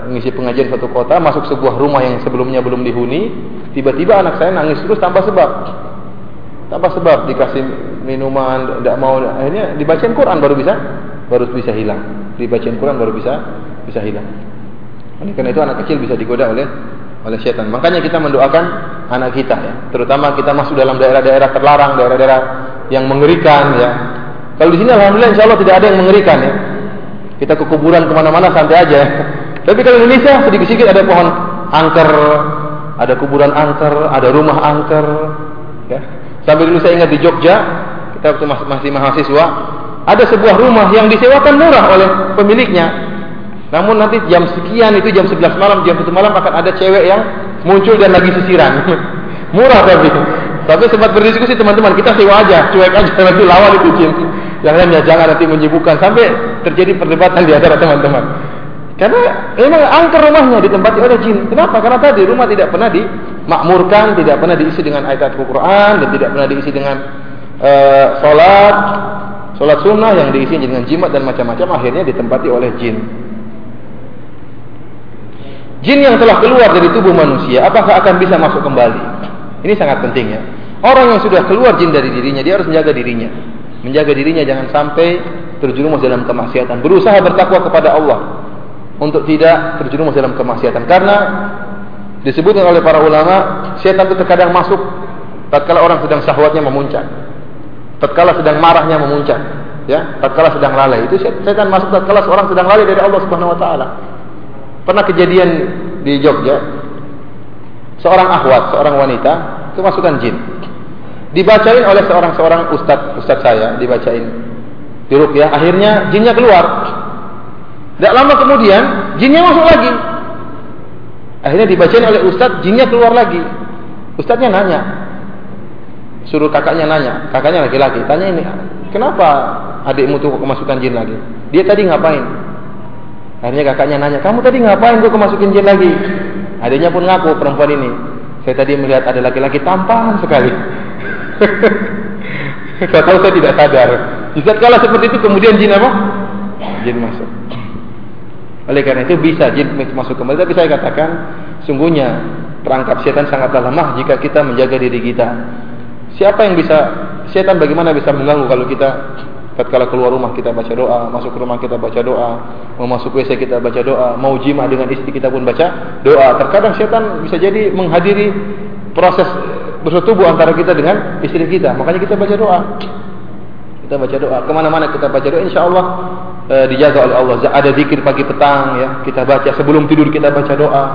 Speaker 1: mengisi pengajian satu kota, masuk sebuah rumah yang sebelumnya belum dihuni, tiba-tiba anak saya nangis terus tanpa sebab. Tanpa sebab dikasih minuman, tidak mau akhirnya dibacain Quran baru bisa baru bisa hilang. Dibacain Quran baru bisa bisa hilang. Oleh karena itu anak kecil bisa digoda oleh oleh setan. Makanya kita mendoakan anak kita ya, terutama kita masuk dalam daerah-daerah terlarang, daerah-daerah yang mengerikan ya. Kalau di sini alhamdulillah insya Allah tidak ada yang mengerikan ya. Kita ke kuburan ke mana-mana santai aja. Tapi kalau Indonesia sedikit-sedikit ada pohon angker, ada kuburan angker, ada rumah angker. Ya. Sampai dulu saya ingat di Jogja, kita waktu masih mahasiswa, ada sebuah rumah yang disewakan murah oleh pemiliknya namun nanti jam sekian itu jam 11 malam, jam 1 malam akan ada cewek yang muncul dan lagi sisiran. Murah tapi. Tapi sempat berdiskusi teman-teman, kita sewa aja, cuek aja nanti lawan itu jin. Jangan ya jangan nanti menyibukkan sampai terjadi perdebatan di antara teman-teman. Karena memang angker rumahnya ditempati oleh jin. Kenapa? Karena tadi rumah tidak pernah dimakmurkan, tidak pernah diisi dengan ayat Al-Quran dan tidak pernah diisi dengan uh, sholat, sholat sunnah yang diisi dengan jimat dan macam-macam. Akhirnya ditempati oleh jin. Jin yang telah keluar dari tubuh manusia, apakah akan bisa masuk kembali? Ini sangat penting ya. Orang yang sudah keluar jin dari dirinya, dia harus menjaga dirinya. Menjaga dirinya jangan sampai terjerumus dalam kemaksiatan. Berusaha bertakwa kepada Allah untuk tidak terjerumus dalam kemaksiatan. Karena disebutkan oleh para ulama, setan itu terkadang masuk tatkala orang sedang syahwatnya memuncak. Tatkala sedang marahnya memuncak, ya, tatkala sedang lalai. Itu setan masuk tatkala seorang sedang lalai dari Allah Subhanahu wa taala. Pernah kejadian di Jogja seorang akhwat, seorang wanita kemasukan jin. Dibacain oleh seorang seorang ustad ustad saya, dibacain di rukyah, akhirnya jinnya keluar. Tidak lama kemudian jinnya masuk lagi. Akhirnya dibacain oleh ustad, jinnya keluar lagi. Ustadnya nanya, suruh kakaknya nanya, kakaknya laki-laki, tanya ini, kenapa adikmu tuh kemasukan jin lagi? Dia tadi ngapain? Akhirnya kakaknya nanya, kamu tadi ngapain kok kemasukin jin lagi? Adiknya pun ngaku perempuan ini. Saya tadi melihat ada laki-laki tampan sekali. saya tahu saya tidak sadar. Jika kalau seperti itu kemudian jin apa? Jin masuk. Oleh karena itu bisa jin masuk kembali. Tapi saya katakan sungguhnya perangkap setan sangatlah lemah jika kita menjaga diri kita. Siapa yang bisa setan bagaimana bisa mengganggu kalau kita Tatkala keluar rumah kita baca doa, masuk ke rumah kita baca doa, mau masuk WC kita baca doa, mau jima dengan istri kita pun baca doa. Terkadang setan bisa jadi menghadiri proses bersetubuh antara kita dengan istri kita. Makanya kita baca doa. Kita baca doa. Ke mana-mana kita baca doa, insya Allah e, dijaga oleh Allah. Ada zikir pagi petang, ya kita baca sebelum tidur kita baca doa.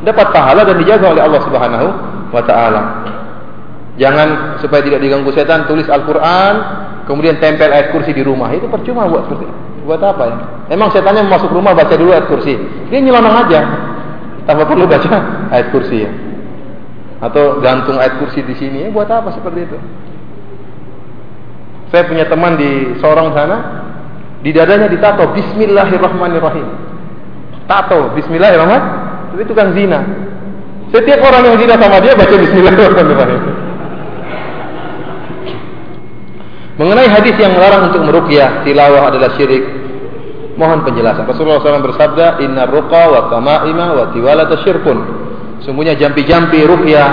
Speaker 1: Dapat pahala dan dijaga oleh Allah Subhanahu Wa Taala. Jangan supaya tidak diganggu setan, tulis Al-Quran, kemudian tempel ayat kursi di rumah. Itu percuma buat seperti Buat apa ya? Emang setannya masuk rumah baca dulu ayat kursi. Dia nyelonong aja. Tanpa perlu baca ayat kursi ya. Atau gantung ayat kursi di sini. Ya, buat apa seperti itu? Saya punya teman di Sorong sana. Di dadanya ditato Bismillahirrahmanirrahim. Tato Bismillahirrahmanirrahim. Itu tukang zina. Setiap orang yang zina sama dia baca Bismillahirrahmanirrahim. Mengenai hadis yang melarang untuk meruqyah tilawah adalah syirik. Mohon penjelasan. Rasulullah SAW bersabda, Inna ruqa wa tamaima wa tiwalata syirkun. Sungguhnya jampi-jampi ruqyah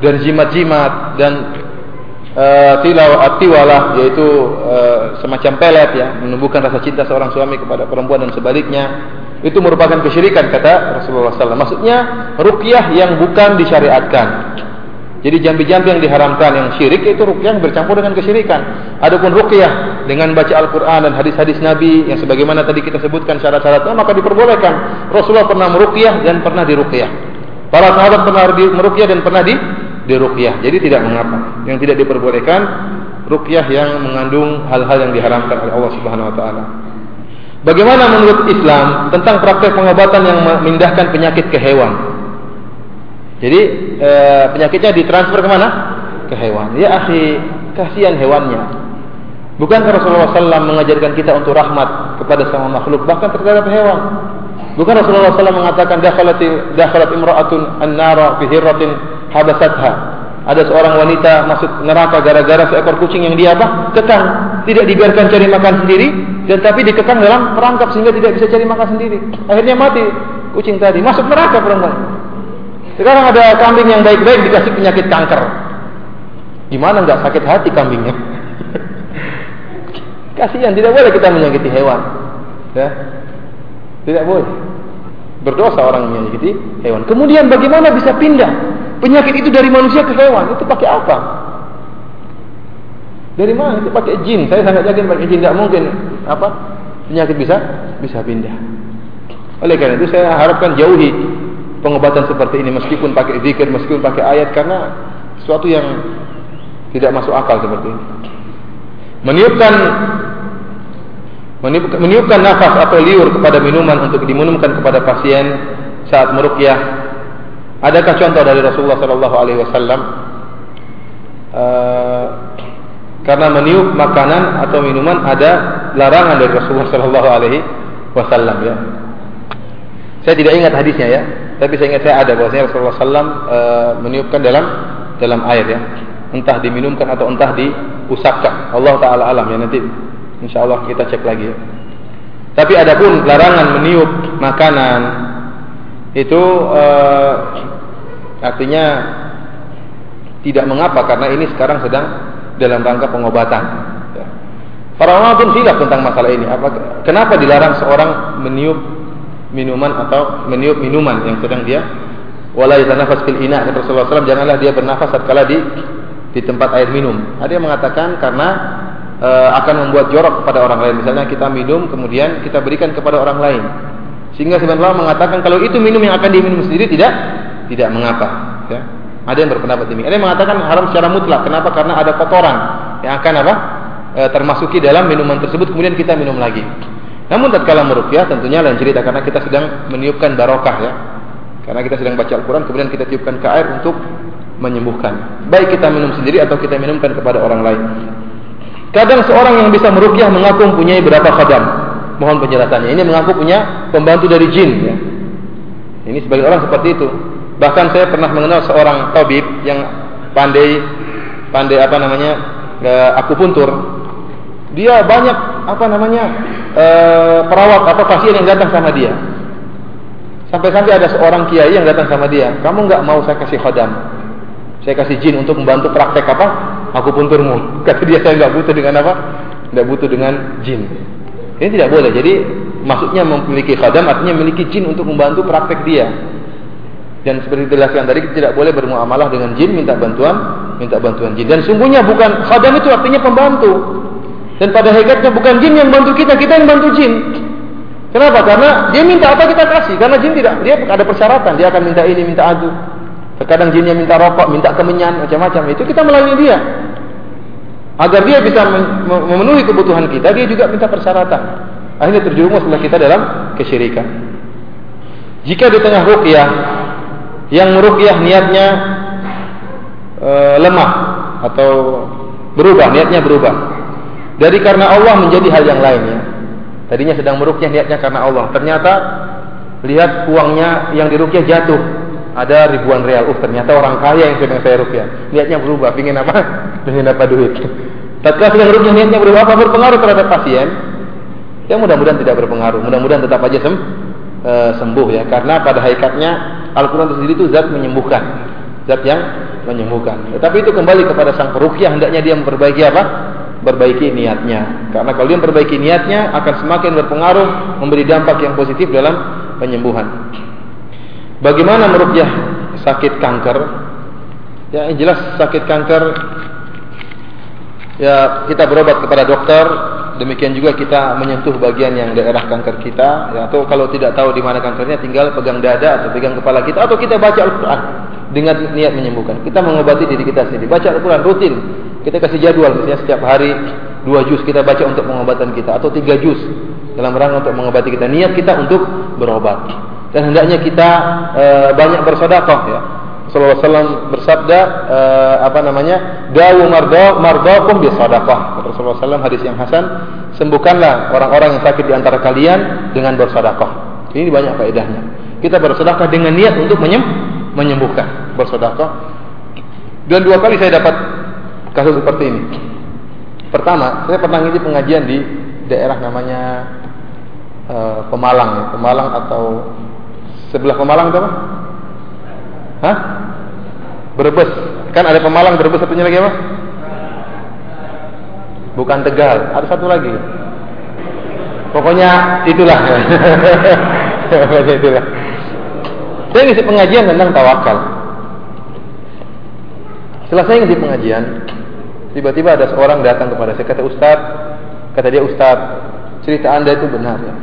Speaker 1: dan jimat-jimat dan uh, tilawah tiwalah yaitu uh, semacam pelet ya menumbuhkan rasa cinta seorang suami kepada perempuan dan sebaliknya itu merupakan kesyirikan kata Rasulullah SAW. Maksudnya ruqyah yang bukan disyariatkan. Jadi jambi-jambi yang diharamkan yang syirik itu rukyah bercampur dengan kesyirikan. Adapun rukyah dengan baca Al-Qur'an dan hadis-hadis Nabi yang sebagaimana tadi kita sebutkan syarat-syaratnya maka diperbolehkan. Rasulullah pernah merukyah dan pernah dirukyah. Para sahabat pernah merukyah dan pernah di dirukyah. Jadi tidak mengapa. Yang tidak diperbolehkan rukyah yang mengandung hal-hal yang diharamkan oleh Allah Subhanahu wa taala. Bagaimana menurut Islam tentang praktek pengobatan yang memindahkan penyakit ke hewan? Jadi e, penyakitnya ditransfer ke mana? Ke hewan. Ya akhi, kasihan hewannya. Bukan Rasulullah SAW mengajarkan kita untuk rahmat kepada semua makhluk, bahkan terhadap hewan. Bukan Rasulullah SAW mengatakan dakhalat imra'atun an-nara fi hirratin habasatha. Ada seorang wanita masuk neraka gara-gara seekor kucing yang dia apa? Kekang, tidak dibiarkan cari makan sendiri dan tapi dikekang dalam perangkap sehingga tidak bisa cari makan sendiri. Akhirnya mati kucing tadi, masuk neraka perempuan. Sekarang ada kambing yang baik-baik dikasih penyakit kanker. Gimana nggak sakit hati kambingnya? Kasihan, tidak boleh kita menyakiti hewan. Ya. Tidak boleh. Berdosa orang menyakiti hewan. Kemudian bagaimana bisa pindah penyakit itu dari manusia ke hewan? Itu pakai apa? Dari mana? Itu pakai jin. Saya sangat yakin pakai jin tidak mungkin apa penyakit bisa bisa pindah. Oleh karena itu saya harapkan jauhi pengobatan seperti ini meskipun pakai zikir, meskipun pakai ayat karena sesuatu yang tidak masuk akal seperti ini. Meniupkan meniupkan nafas atau liur kepada minuman untuk diminumkan kepada pasien saat meruqyah. Adakah contoh dari Rasulullah sallallahu alaihi wasallam uh, karena meniup makanan atau minuman ada larangan dari Rasulullah sallallahu alaihi wasallam ya. Saya tidak ingat hadisnya ya. Tapi saya ingat saya ada bahwasanya Rasulullah SAW e, meniupkan dalam dalam air ya, entah diminumkan atau entah diusapkan. Allah Taala alam ya nanti, insya Allah kita cek lagi. Ya. Tapi adapun larangan meniup makanan itu e, artinya tidak mengapa karena ini sekarang sedang dalam rangka pengobatan. Ya. Para ulama pun silap tentang masalah ini. Apa, kenapa dilarang seorang meniup minuman atau meniup minuman yang sedang dia wala yatanafas fil ina Rasulullah SAW janganlah dia bernafas tatkala di di tempat air minum. Ada yang mengatakan karena e, akan membuat jorok kepada orang lain. Misalnya kita minum kemudian kita berikan kepada orang lain. Sehingga sebenarnya mengatakan kalau itu minum yang akan diminum sendiri tidak tidak mengapa. Ya. Ada yang berpendapat ini. Ada yang mengatakan haram secara mutlak. Kenapa? Karena ada kotoran yang akan apa? E, termasuki dalam minuman tersebut kemudian kita minum lagi. Namun tatkala meruqyah tentunya lain cerita karena kita sedang meniupkan barokah ya. Karena kita sedang baca Al-Qur'an kemudian kita tiupkan ke air untuk menyembuhkan. Baik kita minum sendiri atau kita minumkan kepada orang lain. Kadang seorang yang bisa meruqyah mengaku mempunyai berapa khadam. Mohon penjelasannya. Ini mengaku punya pembantu dari jin ya. Ini sebagai orang seperti itu. Bahkan saya pernah mengenal seorang tabib yang pandai pandai apa namanya? Eh, akupuntur. Dia banyak apa namanya? Eh, perawat atau pasien yang datang sama dia. Sampai-sampai ada seorang kiai yang datang sama dia, "Kamu enggak mau saya kasih khadam? Saya kasih jin untuk membantu praktek apa? Akupunturmu." Kata dia, "Saya enggak butuh dengan apa? Enggak butuh dengan jin." Ini tidak boleh. Jadi maksudnya memiliki khadam artinya memiliki jin untuk membantu praktek dia. Dan seperti dijelaskan tadi kita tidak boleh bermuamalah dengan jin minta bantuan, minta bantuan jin. Dan sungguhnya bukan khadam itu artinya pembantu. Dan pada hakikatnya bukan jin yang bantu kita, kita yang bantu jin. Kenapa? Karena dia minta apa kita kasih. Karena jin tidak, dia ada persyaratan. Dia akan minta ini, minta itu. Terkadang jinnya minta rokok, minta kemenyan, macam-macam. Itu kita melalui dia. Agar dia bisa memenuhi kebutuhan kita, dia juga minta persyaratan. Akhirnya terjerumuslah kita dalam kesyirikan. Jika di tengah ruqyah yang meruqyah niatnya e, lemah atau berubah, niatnya berubah. Dari karena Allah menjadi hal yang lainnya. Tadinya sedang meruqyah niatnya karena Allah. Ternyata lihat uangnya yang diruqyah jatuh. Ada ribuan real. Uh, ternyata orang kaya yang sedang saya ruqyah. Niatnya berubah, pingin apa? Pingin apa duit. Tatkala sedang ruqyah niatnya berubah, apa berpengaruh terhadap pasien? Ya mudah-mudahan tidak berpengaruh. Mudah-mudahan tetap aja sem e, sembuh ya. Karena pada hakikatnya Al-Quran itu sendiri itu zat menyembuhkan. Zat yang menyembuhkan. Tetapi itu kembali kepada sang perukyah. Hendaknya dia memperbaiki apa? Perbaiki niatnya. Karena kalau dia memperbaiki niatnya akan semakin berpengaruh memberi dampak yang positif dalam penyembuhan. Bagaimana merukyah sakit kanker? Ya jelas sakit kanker ya kita berobat kepada dokter demikian juga kita menyentuh bagian yang daerah kanker kita ya, atau kalau tidak tahu di mana kankernya tinggal pegang dada atau pegang kepala kita atau kita baca Al-Qur'an dengan niat menyembuhkan. Kita mengobati diri kita sendiri. Baca Al-Qur'an rutin. Kita kasih jadwal misalnya setiap hari dua juz kita baca untuk pengobatan kita atau tiga juz dalam rangka untuk mengobati kita. Niat kita untuk berobat. Dan hendaknya kita e, banyak bersedekah ya. SAW bersabda uh, apa namanya dawu mardo mardokum bi sadaqah Rasulullah SAW hadis yang hasan sembuhkanlah orang-orang yang sakit di antara kalian dengan bersedekah ini banyak faedahnya kita bersedekah dengan niat untuk menyem menyembuhkan bersedekah dan dua kali saya dapat kasus seperti ini pertama saya pernah ngisi pengajian di daerah namanya uh, Pemalang ya. Pemalang atau sebelah Pemalang itu apa? Hah? Brebes. Kan ada Pemalang, Brebes satunya lagi apa? Bukan Tegal, ada satu lagi. Pokoknya itulah. Pokoknya itulah. Saya ngisi pengajian tentang tawakal. Setelah saya ngisi pengajian, tiba-tiba ada seorang datang kepada saya kata Ustaz, kata dia Ustaz, cerita anda itu benar ya.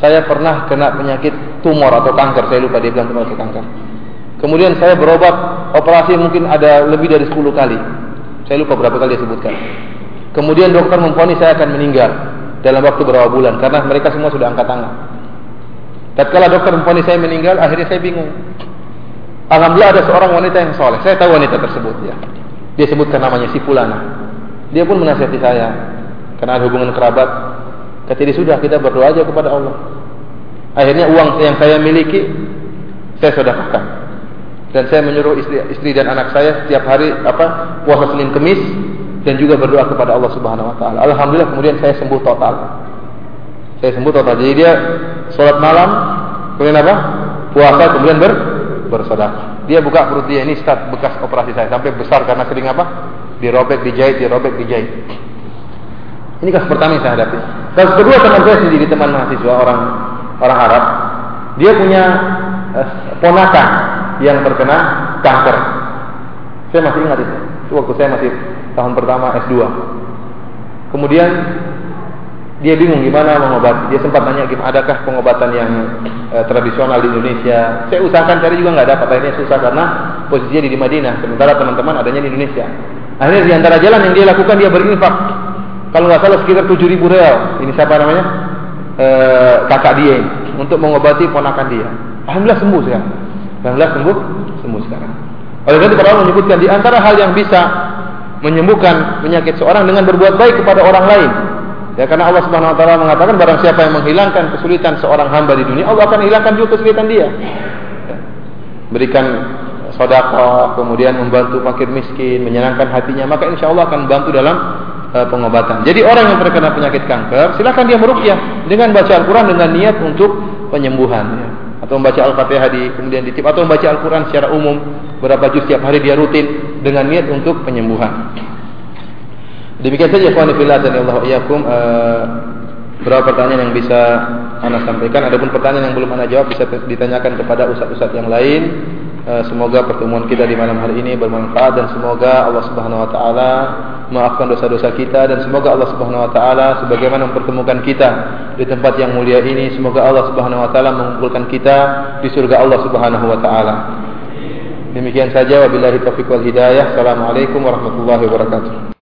Speaker 1: Saya pernah kena penyakit tumor atau kanker, saya lupa dia bilang tumor atau kanker. Kemudian saya berobat operasi mungkin ada lebih dari 10 kali. Saya lupa berapa kali dia sebutkan. Kemudian dokter memfonis saya akan meninggal dalam waktu berapa bulan karena mereka semua sudah angkat tangan. Tatkala dokter memfonis saya meninggal, akhirnya saya bingung. Alhamdulillah ada seorang wanita yang soleh. Saya tahu wanita tersebut ya. Dia sebutkan namanya si Fulana. Dia pun menasihati saya karena ada hubungan kerabat. Dia sudah kita berdoa aja kepada Allah. Akhirnya uang yang saya miliki saya sedekahkan dan saya menyuruh istri, istri dan anak saya setiap hari apa puasa Senin Kemis dan juga berdoa kepada Allah Subhanahu wa taala. Alhamdulillah kemudian saya sembuh total. Saya sembuh total. Jadi dia sholat malam, kemudian apa? Puasa kemudian ber bersedekah. Dia buka perut dia ini start bekas operasi saya sampai besar karena sering apa? Dirobek, dijahit, dirobek, dijahit. Ini kasus pertama yang saya hadapi. Kasus kedua teman saya sendiri teman mahasiswa orang orang Arab. Dia punya eh, ponakan yang terkena kanker. Saya masih ingat itu. Itu waktu saya masih tahun pertama S2. Kemudian dia bingung gimana mengobati. Dia sempat nanya adakah pengobatan yang e, tradisional di Indonesia. Saya usahakan cari juga nggak dapat. Akhirnya susah karena posisinya di Madinah. Sementara teman-teman adanya di Indonesia. Akhirnya di antara jalan yang dia lakukan dia berinfak. Kalau nggak salah sekitar 7 ribu real. Ini siapa namanya? E, kakak dia. Untuk mengobati ponakan dia. Alhamdulillah sembuh sekarang. Alhamdulillah sembuh, sembuh sekarang. Oleh karena itu para menyebutkan di antara hal yang bisa menyembuhkan penyakit seorang dengan berbuat baik kepada orang lain Ya karena Allah Subhanahu wa taala mengatakan barang siapa yang menghilangkan kesulitan seorang hamba di dunia, Allah akan hilangkan juga kesulitan dia. Ya. Berikan sedekah, kemudian membantu fakir miskin, menyenangkan hatinya, maka insya Allah akan membantu dalam uh, pengobatan. Jadi orang yang terkena penyakit kanker, silakan dia meruqyah dengan baca Al-Qur'an dengan niat untuk penyembuhan ya. Atau membaca Al-Fatihah di kemudian ditip atau membaca Al-Qur'an secara umum berapa juz setiap hari dia rutin dengan niat untuk penyembuhan. Demikian saja ikhwan fillah dan Allah iyakum uh, berapa pertanyaan yang bisa Anda sampaikan? Adapun pertanyaan yang belum Anda jawab bisa ditanyakan kepada ustaz-ustaz yang lain semoga pertemuan kita di malam hari ini bermanfaat dan semoga Allah Subhanahu wa taala maafkan dosa-dosa kita dan semoga Allah Subhanahu wa taala sebagaimana mempertemukan kita di tempat yang mulia ini semoga Allah Subhanahu wa taala mengumpulkan kita di surga Allah Subhanahu wa taala Demikian saja wabillahi taufiq wal hidayah. Assalamualaikum warahmatullahi wabarakatuh.